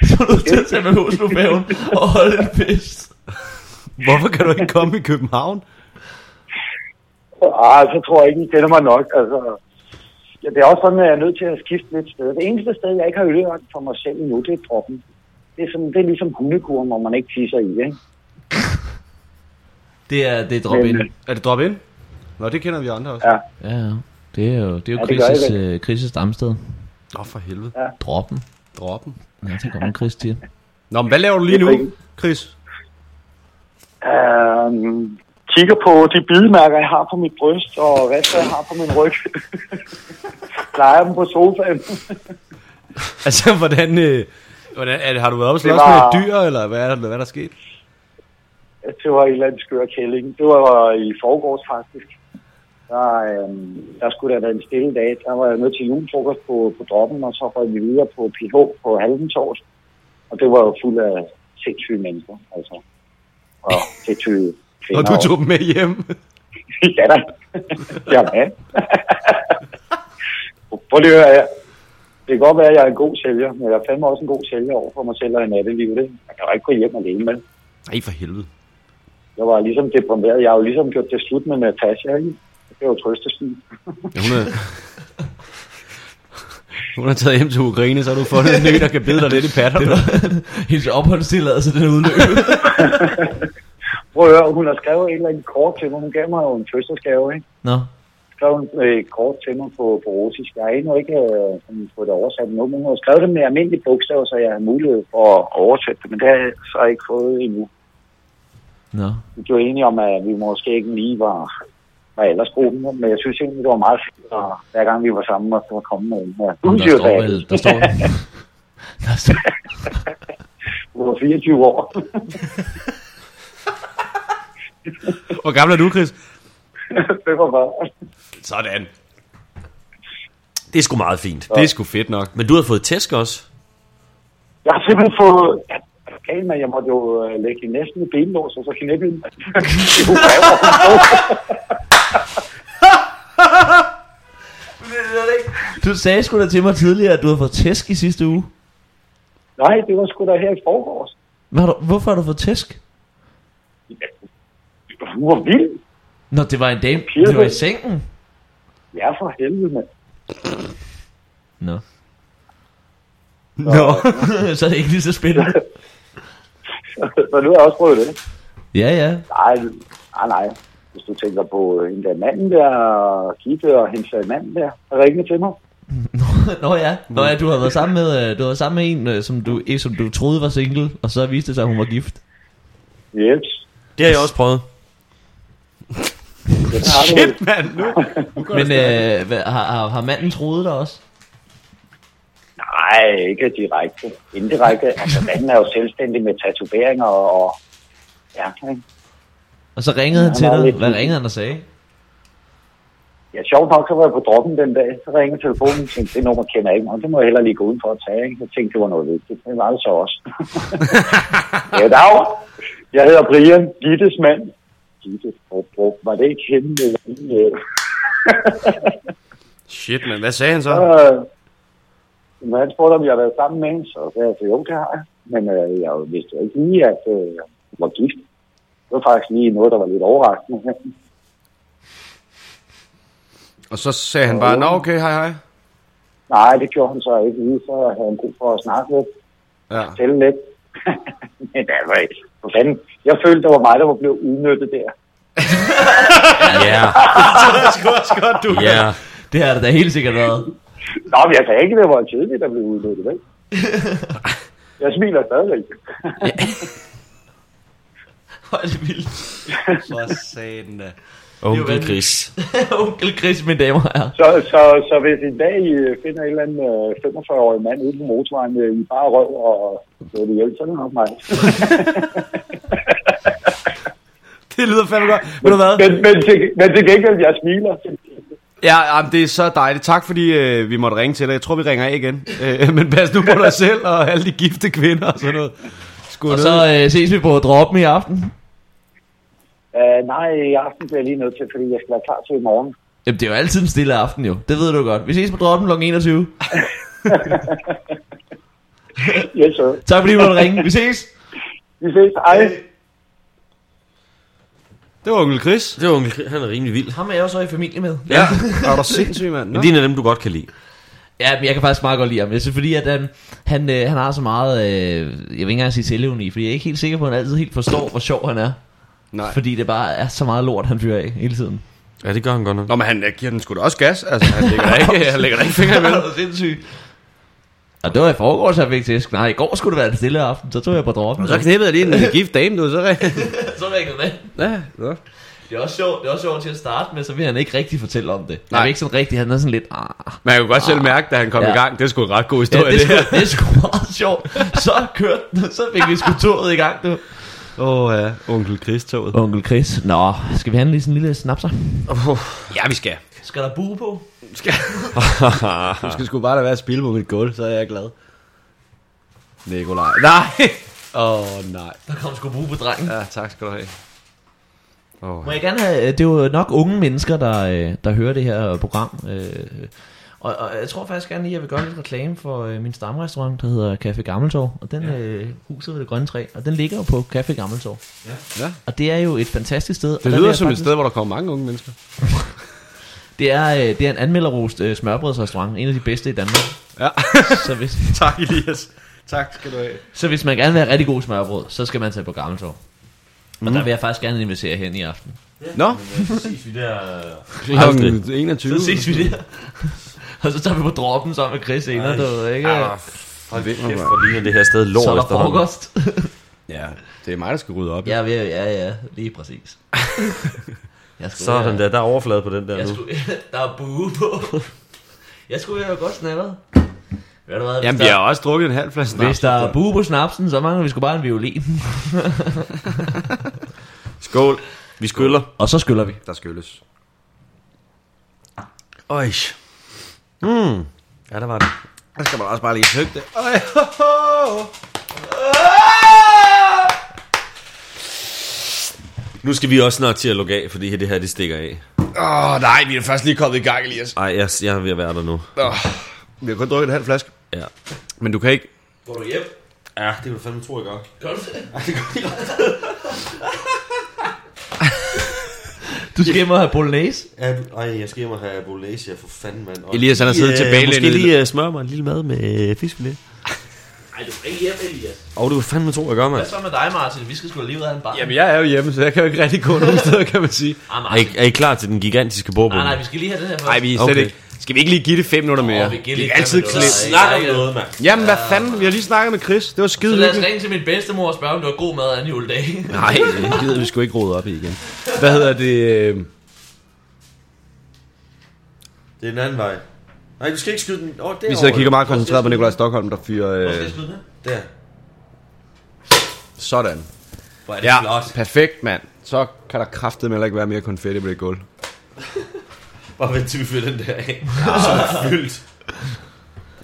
så er du nødt til at tage med Oslofærgen og holde en fest. Hvorfor kan du ikke komme i København? Ah, så tror jeg ikke, I kender mig nok. Altså, ja, det er også sådan, at jeg er nødt til at skifte lidt sted. Det eneste sted, jeg ikke har ødelagt for mig selv endnu, det er droppen. Det er, sådan, det er ligesom hundekuren, hvor man ikke tisser i, ikke? Det er, det er drop Men, ind. øh, Er det drop ind? Nå, det kender vi andre også. Ja. Ja, ja. Det er jo, det er jo Ja, Chris' øh, Chris' stamsted. Nå, for helvede. Ja. Droppen. Droppen. Ja, det kommer Chris til. Nå, men hvad laver du lige nu. Chris? Øhm, kigger på de bidemærker, jeg har på mit bryst, og hvad jeg har på min ryg. Plejer dem på sofaen. Altså, hvordan... Øh, hvordan er det, har du været oppe og Det slås var- med et dyr, eller hvad er, hvad er der sket? Det var en eller anden skør kælling. Det var i forgårs faktisk. Der, øhm, der skulle der være en stille dag. Der var jeg nødt til julefrokost på, på droppen, og så var vi videre på PH på Halventors. Og det var jo fuld af sindssyge mennesker, altså. Og sindssyge kvinder. Og du tog dem med hjem. ja da. Jamen. Prøv lige at høre her. Det kan godt være, at jeg er en god sælger, men jeg er fandme også en god sælger over for mig selv og i nattelivet. Jeg kan jo ikke gå hjem alene med. Nej, for helvede. Jeg var ligesom deprimeret. Jeg har jo ligesom gjort det slut med Natasha. Ikke? Det er jo trøstestil. Ja, hun er... Hun har taget hjem til Ukraine, så har du fundet en ny, der kan bide dig lidt i patterne. Hendes opholdstilladelse, den er udløbet. Prøv at høre, hun har skrevet et eller andet kort til mig. Hun gav mig jo en fødselsgave, ikke? Nå. skrev en øh, kort til mig på, på russisk. Jeg har endnu ikke øh, fået det oversat endnu, men hun har skrevet det med almindelige bogstaver, så jeg har mulighed for at oversætte det, men det har jeg så ikke fået endnu. Nå. Vi blev enige om, at vi måske ikke lige var, var aldersgruppen, men jeg synes egentlig, det var meget fedt, og hver gang vi var sammen, og så var kommet med en her. Der står vel, der står... Der står, Du var 24 år. Hvor gammel er du, Chris? 45. Sådan. Det er sgu meget fint. Det er sgu fedt nok. Men du har fået tæsk også. Jeg har simpelthen fået... Ja, okay, men jeg måtte jo øh, lægge hende næsten i benlås, og så knæppe hende. Du sagde sgu da til mig tidligere, at du havde fået tæsk i sidste uge. Nej, det var sgu da her i forgårs. Hvad har du, hvorfor har du fået tæsk? Hun var vild. Nå, det var en dame. Det var i sengen. Ja, for helvede, mand. Nå. Nå. så er det ikke lige så spændende. så nu har jeg også prøvet det. Ja, ja. Nej, nej, nej. Hvis du tænker på en der manden der, Gitte og hendes øh, mand der, der ringede til mig. Nå ja. Nå ja, du har været sammen med, øh, du har været sammen med en, øh, som du, som du troede var single, og så viste det sig, at hun var gift. Yes. Det har jeg også prøvet. Shit, mand. Nu. Men øh, hvad, har, har, har manden troet dig også? Nej, ikke direkte. Indirekte. Altså, manden er jo selvstændig med tatoveringer og... og ja, ikke? Og så ringede han Han til var dig. lidt- Hvad ringede han og sagde? Ja, sjovt nok, så var jeg på droppen den dag. Så ringede telefonen og tænkte, det nummer kender jeg ikke, og det må jeg heller lige gå udenfor at tage. Ikke? Jeg tænkte, det var noget vigtigt. Det var det så også. ja, dag. Jeg hedder Brian, Gittes mand. Gitte, hvor, var det ikke hende? Shit, mand. Hvad sagde han så? Så, øh, men han spurgte, om jeg havde været sammen med hende, så sagde jeg, jo, det har jeg. Men øh, jeg vidste jo ikke lige, at øh, hun var gift. Det var faktisk lige noget, der var lidt overraskende. Og så sagde han bare, nå okay, hej hej. Nej, det gjorde han så ikke lige, så havde han brug for at snakke lidt. Ja. Tælle lidt. Men det var ikke. For fanden, jeg følte, det var mig, der var blevet udnyttet der. Ja, Det var også godt, du. ja. Det har det da helt sikkert været. Nå, men jeg sagde ikke, det var kedeligt, der blev udnyttet, vel? Jeg smiler stadigvæk. Hvor er det vildt. For satan da. Onkel. Chris. Onkel Chris, mine damer og herrer. Så, så, så hvis en dag I øh, finder en eller anden øh, 45-årig mand ude på motorvejen øh, i bare røv og slår det ihjel, så er det nok mig. Det lyder fandme godt. Hvad? men, men, til, men til gengæld, jeg smiler. Ja, jamen, det er så dejligt. Tak fordi øh, vi måtte ringe til dig. Jeg tror, vi ringer af igen. Øh, men pas nu på dig selv og alle de gifte kvinder og sådan noget. Skål Og så øh, ses vi på droppen i aften. Uh, nej, i aften bliver jeg lige nødt til, fordi jeg skal være klar til i morgen. Jamen, det er jo altid en stille aften jo. Det ved du godt. Vi ses på droppen kl. 21. Yes, sir. Tak fordi du måtte ringe. Vi ses. Vi ses. Hej. Det var onkel Chris. Det var onkel Chris. Han er rimelig vild. Ham er jeg jo så i familie med. Ja, er du sindssyg, mand. Men det er en af dem, du godt kan lide. Ja, men jeg kan faktisk meget godt lide ham. Det er fordi, at han, han, øh, han har så meget, øh, jeg vil ikke engang sige selvevni, fordi jeg er ikke helt sikker på, at han altid helt forstår, hvor sjov han er. Nej. Fordi det bare er så meget lort, han fyrer af hele tiden. Ja, det gør han godt nok. Nå, men han øh, giver den sgu da også gas. Altså, han lægger da ikke, han lægger da ikke fingre imellem. Det er sindssygt. Og det var i forgårs, jeg fik tæsk. Nej, i går skulle det være en stille aften, så tog jeg på droppen. Og så knippede jeg lige en gift dame, du. Så så ringede med. ja, ja. Det er også sjovt, det er også sjovt til at starte med, så vil han ikke rigtig fortælle om det. Nej. Han er ikke sådan rigtig, han er sådan lidt, ah. Man kan jo godt selv mærke, da han kom Ja. i gang. Det sgu en ret god Ja, historie, det, er det her. det er sgu meget sjovt. Så kørte den, så fik vi sgu toget i gang, du. Åh oh, ja, onkel Chris-toget. Onkel Chris. Nå, skal vi have en lige sådan en lille snapser? Ja, vi skal. Skal der bue på? Du skal sgu bare lade være at spille på mit gulv, så er jeg glad. Nikolaj. Nej! Åh, oh, nej. Der kom sgu brug på drengen. Ja, tak skal du have. Oh. Må jeg gerne have, det er jo nok unge mennesker, der, øh, der hører det her program. øh, Og, og jeg tror faktisk gerne lige, at jeg vil gøre lidt reklame for øh, min stamrestaurant, der hedder Café Gammeltorv. Og den øh, huset ved det grønne træ, og den ligger jo på Café Gammeltorv. Ja. Og det er jo et fantastisk sted. Det lyder som et faktisk- sted, hvor der kommer mange unge mennesker. Det er, øh, det er en anmelderost øh, smørbrødsrestaurant, en af de bedste i Danmark. Ja. Så hvis, tak, Elias. Tak skal du have. så hvis man gerne vil have rigtig god smørbrød, så skal man tage på Gammeltorv. Og der vil jeg faktisk gerne invitere hen i aften. Nå, Præcis, vi der... klokken 21. Så ses vi der. og så tager vi på droppen sammen med Chris senere, du ved, ikke? Hold kæft, hvor ligner det her sted lort så er der frokost. Ja, det er mig, der skal rydde op. ja, ved, ja, ja, lige præcis. Jeg skulle, Sådan der, der er overflade på den der Jeg nu. skulle, der er bue på. Jeg skulle være godt snallet. Ved du hvad, Jamen, vi der, har også drukket en halv flaske snaps. hvis der er bue på snapsen, så mangler vi sgu bare en violin. Skål. Vi skyller. Og så skyller vi. Der skyldes. Øj. Mm. Ja, der var det. Der skal man også bare lige tygge det. Øj, Nu skal vi også snart til at lukke af, fordi det her, det stikker af. Åh, oh, nej, vi er først lige kommet i gang, Elias. Ej, jeg, jeg er ved at være der nu. Oh, vi har kun drukket en halv flaske. Ja. Men du kan ikke... Går du hjem? Ja, det vil du fandme tro, jeg gør. Gør du det? Du skal hjem og have bolognese. Ja, du, ej, jeg skal hjem og have bolognese, for fanden, mand. Og Elias, han har siddet øh, tilbage Måske lidt. lige uh, smøre mig en lille mad med uh, fiskfilet. Nej, du skal ikke hjem, Elias. Og du fandme tro, jeg gør, mand. Hvad så med dig, Martin? Vi skal sgu ud af en bar. Jamen, jeg er jo hjemme, så jeg kan jo ikke rigtig gå nogen steder, kan man sige. Ah, Er. I, er I klar til den gigantiske bordbom? Nej, nej, vi skal lige have den her først. Nej, vi er slet Okay. ikke... Skal vi ikke lige give det fem minutter mere? vi giver det lige er altid klip. Nej. Snak om ikke- noget, mand. Jamen, hvad fanden? Vi har lige snakket med Chris. Det var Så skide lad os ringe til min bedstemor og spørge, om du har god mad anden juledag. Nej, det gider vi sgu ikke rode op i igen. Hvad hedder det? Det er den anden vej. Nej, du skal ikke skyde den. Oh, Vi sidder og kigger meget koncentreret på Nikolaj Stockholm, der fyrer... Øh? Der. sådan. Hvor er det Ja, flot. perfekt, mand. Så kan der kraftedeme heller ikke være mere konfetti på det gulv. Bare vent til vi fyrer den der af. Så er det fyldt.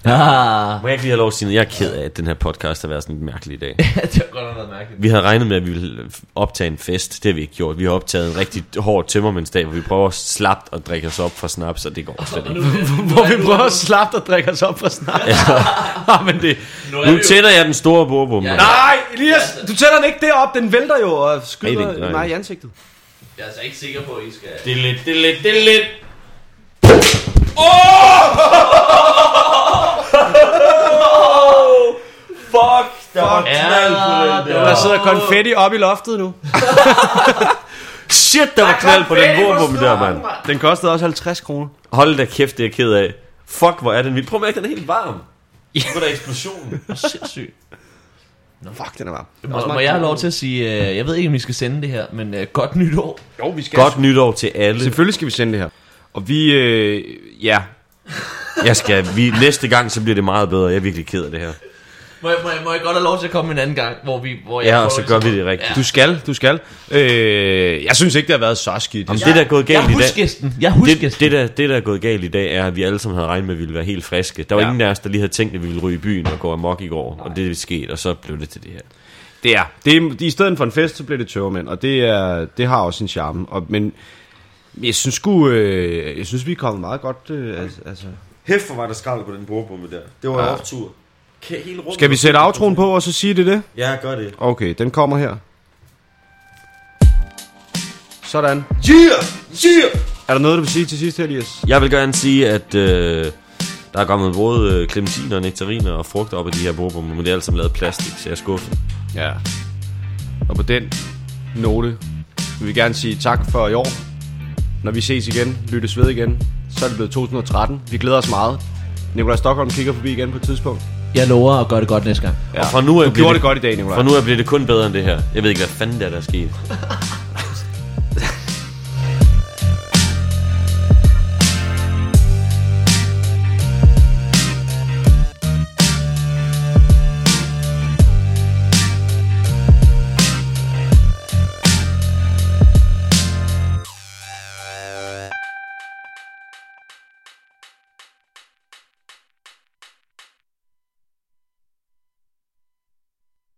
Ah, Må jeg ikke lige have lov at sige noget? Jeg er ked af, at den her podcast har været sådan en mærkelig dag. det har godt nok været mærkeligt. Vi havde regnet med, at vi ville optage en fest. Det har vi ikke gjort. Vi har optaget en rigtig hård tømmermændsdag, hvor vi prøver slapt at drikke os op fra snaps, og det går slet ikke. Hvor vi prøver at slappe og drikke os op fra snart. Ja. men det... Nu er tænder jeg den store bordbom. Ja. Nej, Elias, du tænder den ikke derop. Den vælter jo og skyder nej. mig i ansigtet. Jeg er altså ikke sikker på, at I skal... Det er lidt, det er lidt, det er lidt. Oh! Fuck, der var knald på den der. Der sidder konfetti op i loftet nu. Shit, der var knald på den bordbom der, mand. Den kostede også 50 kroner. Hold da kæft, det er jeg ked af. Fuck, hvor er den vild. Prøv at mærke, den er helt varm. Hvor der er eksplosionen. Sindssygt. Fuck, den er varm. Må, må jeg have lov til at sige, øh, jeg ved ikke, om vi skal sende det her, men øh, godt nytår. Jo, vi skal. Godt nytår til alle. Selvfølgelig skal vi sende det her. Og vi, øh, ja, Jeg skal, vi, næste gang, så bliver det meget bedre. Jeg er virkelig ked af det her. Må jeg, må, jeg, må jeg godt have lov til at komme en anden gang, hvor vi... Hvor jeg Ja, og så gør vi det rigtigt. du skal, du skal. Øh, jeg synes ikke, det har været så skidt. Jamen, det, der er gået Jeg galt er i dag... husgæsten. Jeg Det, husgæsten. det, der, det, der er gået galt i dag, er, at vi alle sammen havde regnet med, at vi ville være helt friske. Der var Ja. ja. ingen af os, der lige havde tænkt, at vi ville ryge i byen og gå amok i går. Og det er sket, og så blev det til det her. Det er. Det er, I stedet for en fest, så bliver det tørmænd, og det, er, det har også sin charme. Og, men jeg synes sgu, øh, jeg synes, vi er kommet meget godt, øh, altså. Hæft for var der skrald på den bordbombe der. Det var Ja. ja. optur. Hele rummet Skal vi sætte outroen på, og så sige det det? Ja, gør det. Okay, den kommer her. Sådan. Yeah! Yeah! Er der noget, du vil sige til sidst, Elias? Jeg vil gerne sige, at øh, der er kommet både øh, clementiner, nektariner og frugter op af de her bordbomber, men det er alt sammen lavet plastik, så jeg er skuffet. Ja. Og på den note vil vi gerne sige tak for i år. Når vi ses igen, lyttes ved igen, så er det blevet 2013. Vi glæder os meget. Nikolaj Stockholm kigger forbi igen på et tidspunkt. Jeg lover at gøre det godt næste gang. Ja. Og fra nu af du gjorde det, det godt i dag, Nikolaj. fra nu af bliver det kun bedre end det her. Jeg ved ikke, hvad fanden der er, der er sket.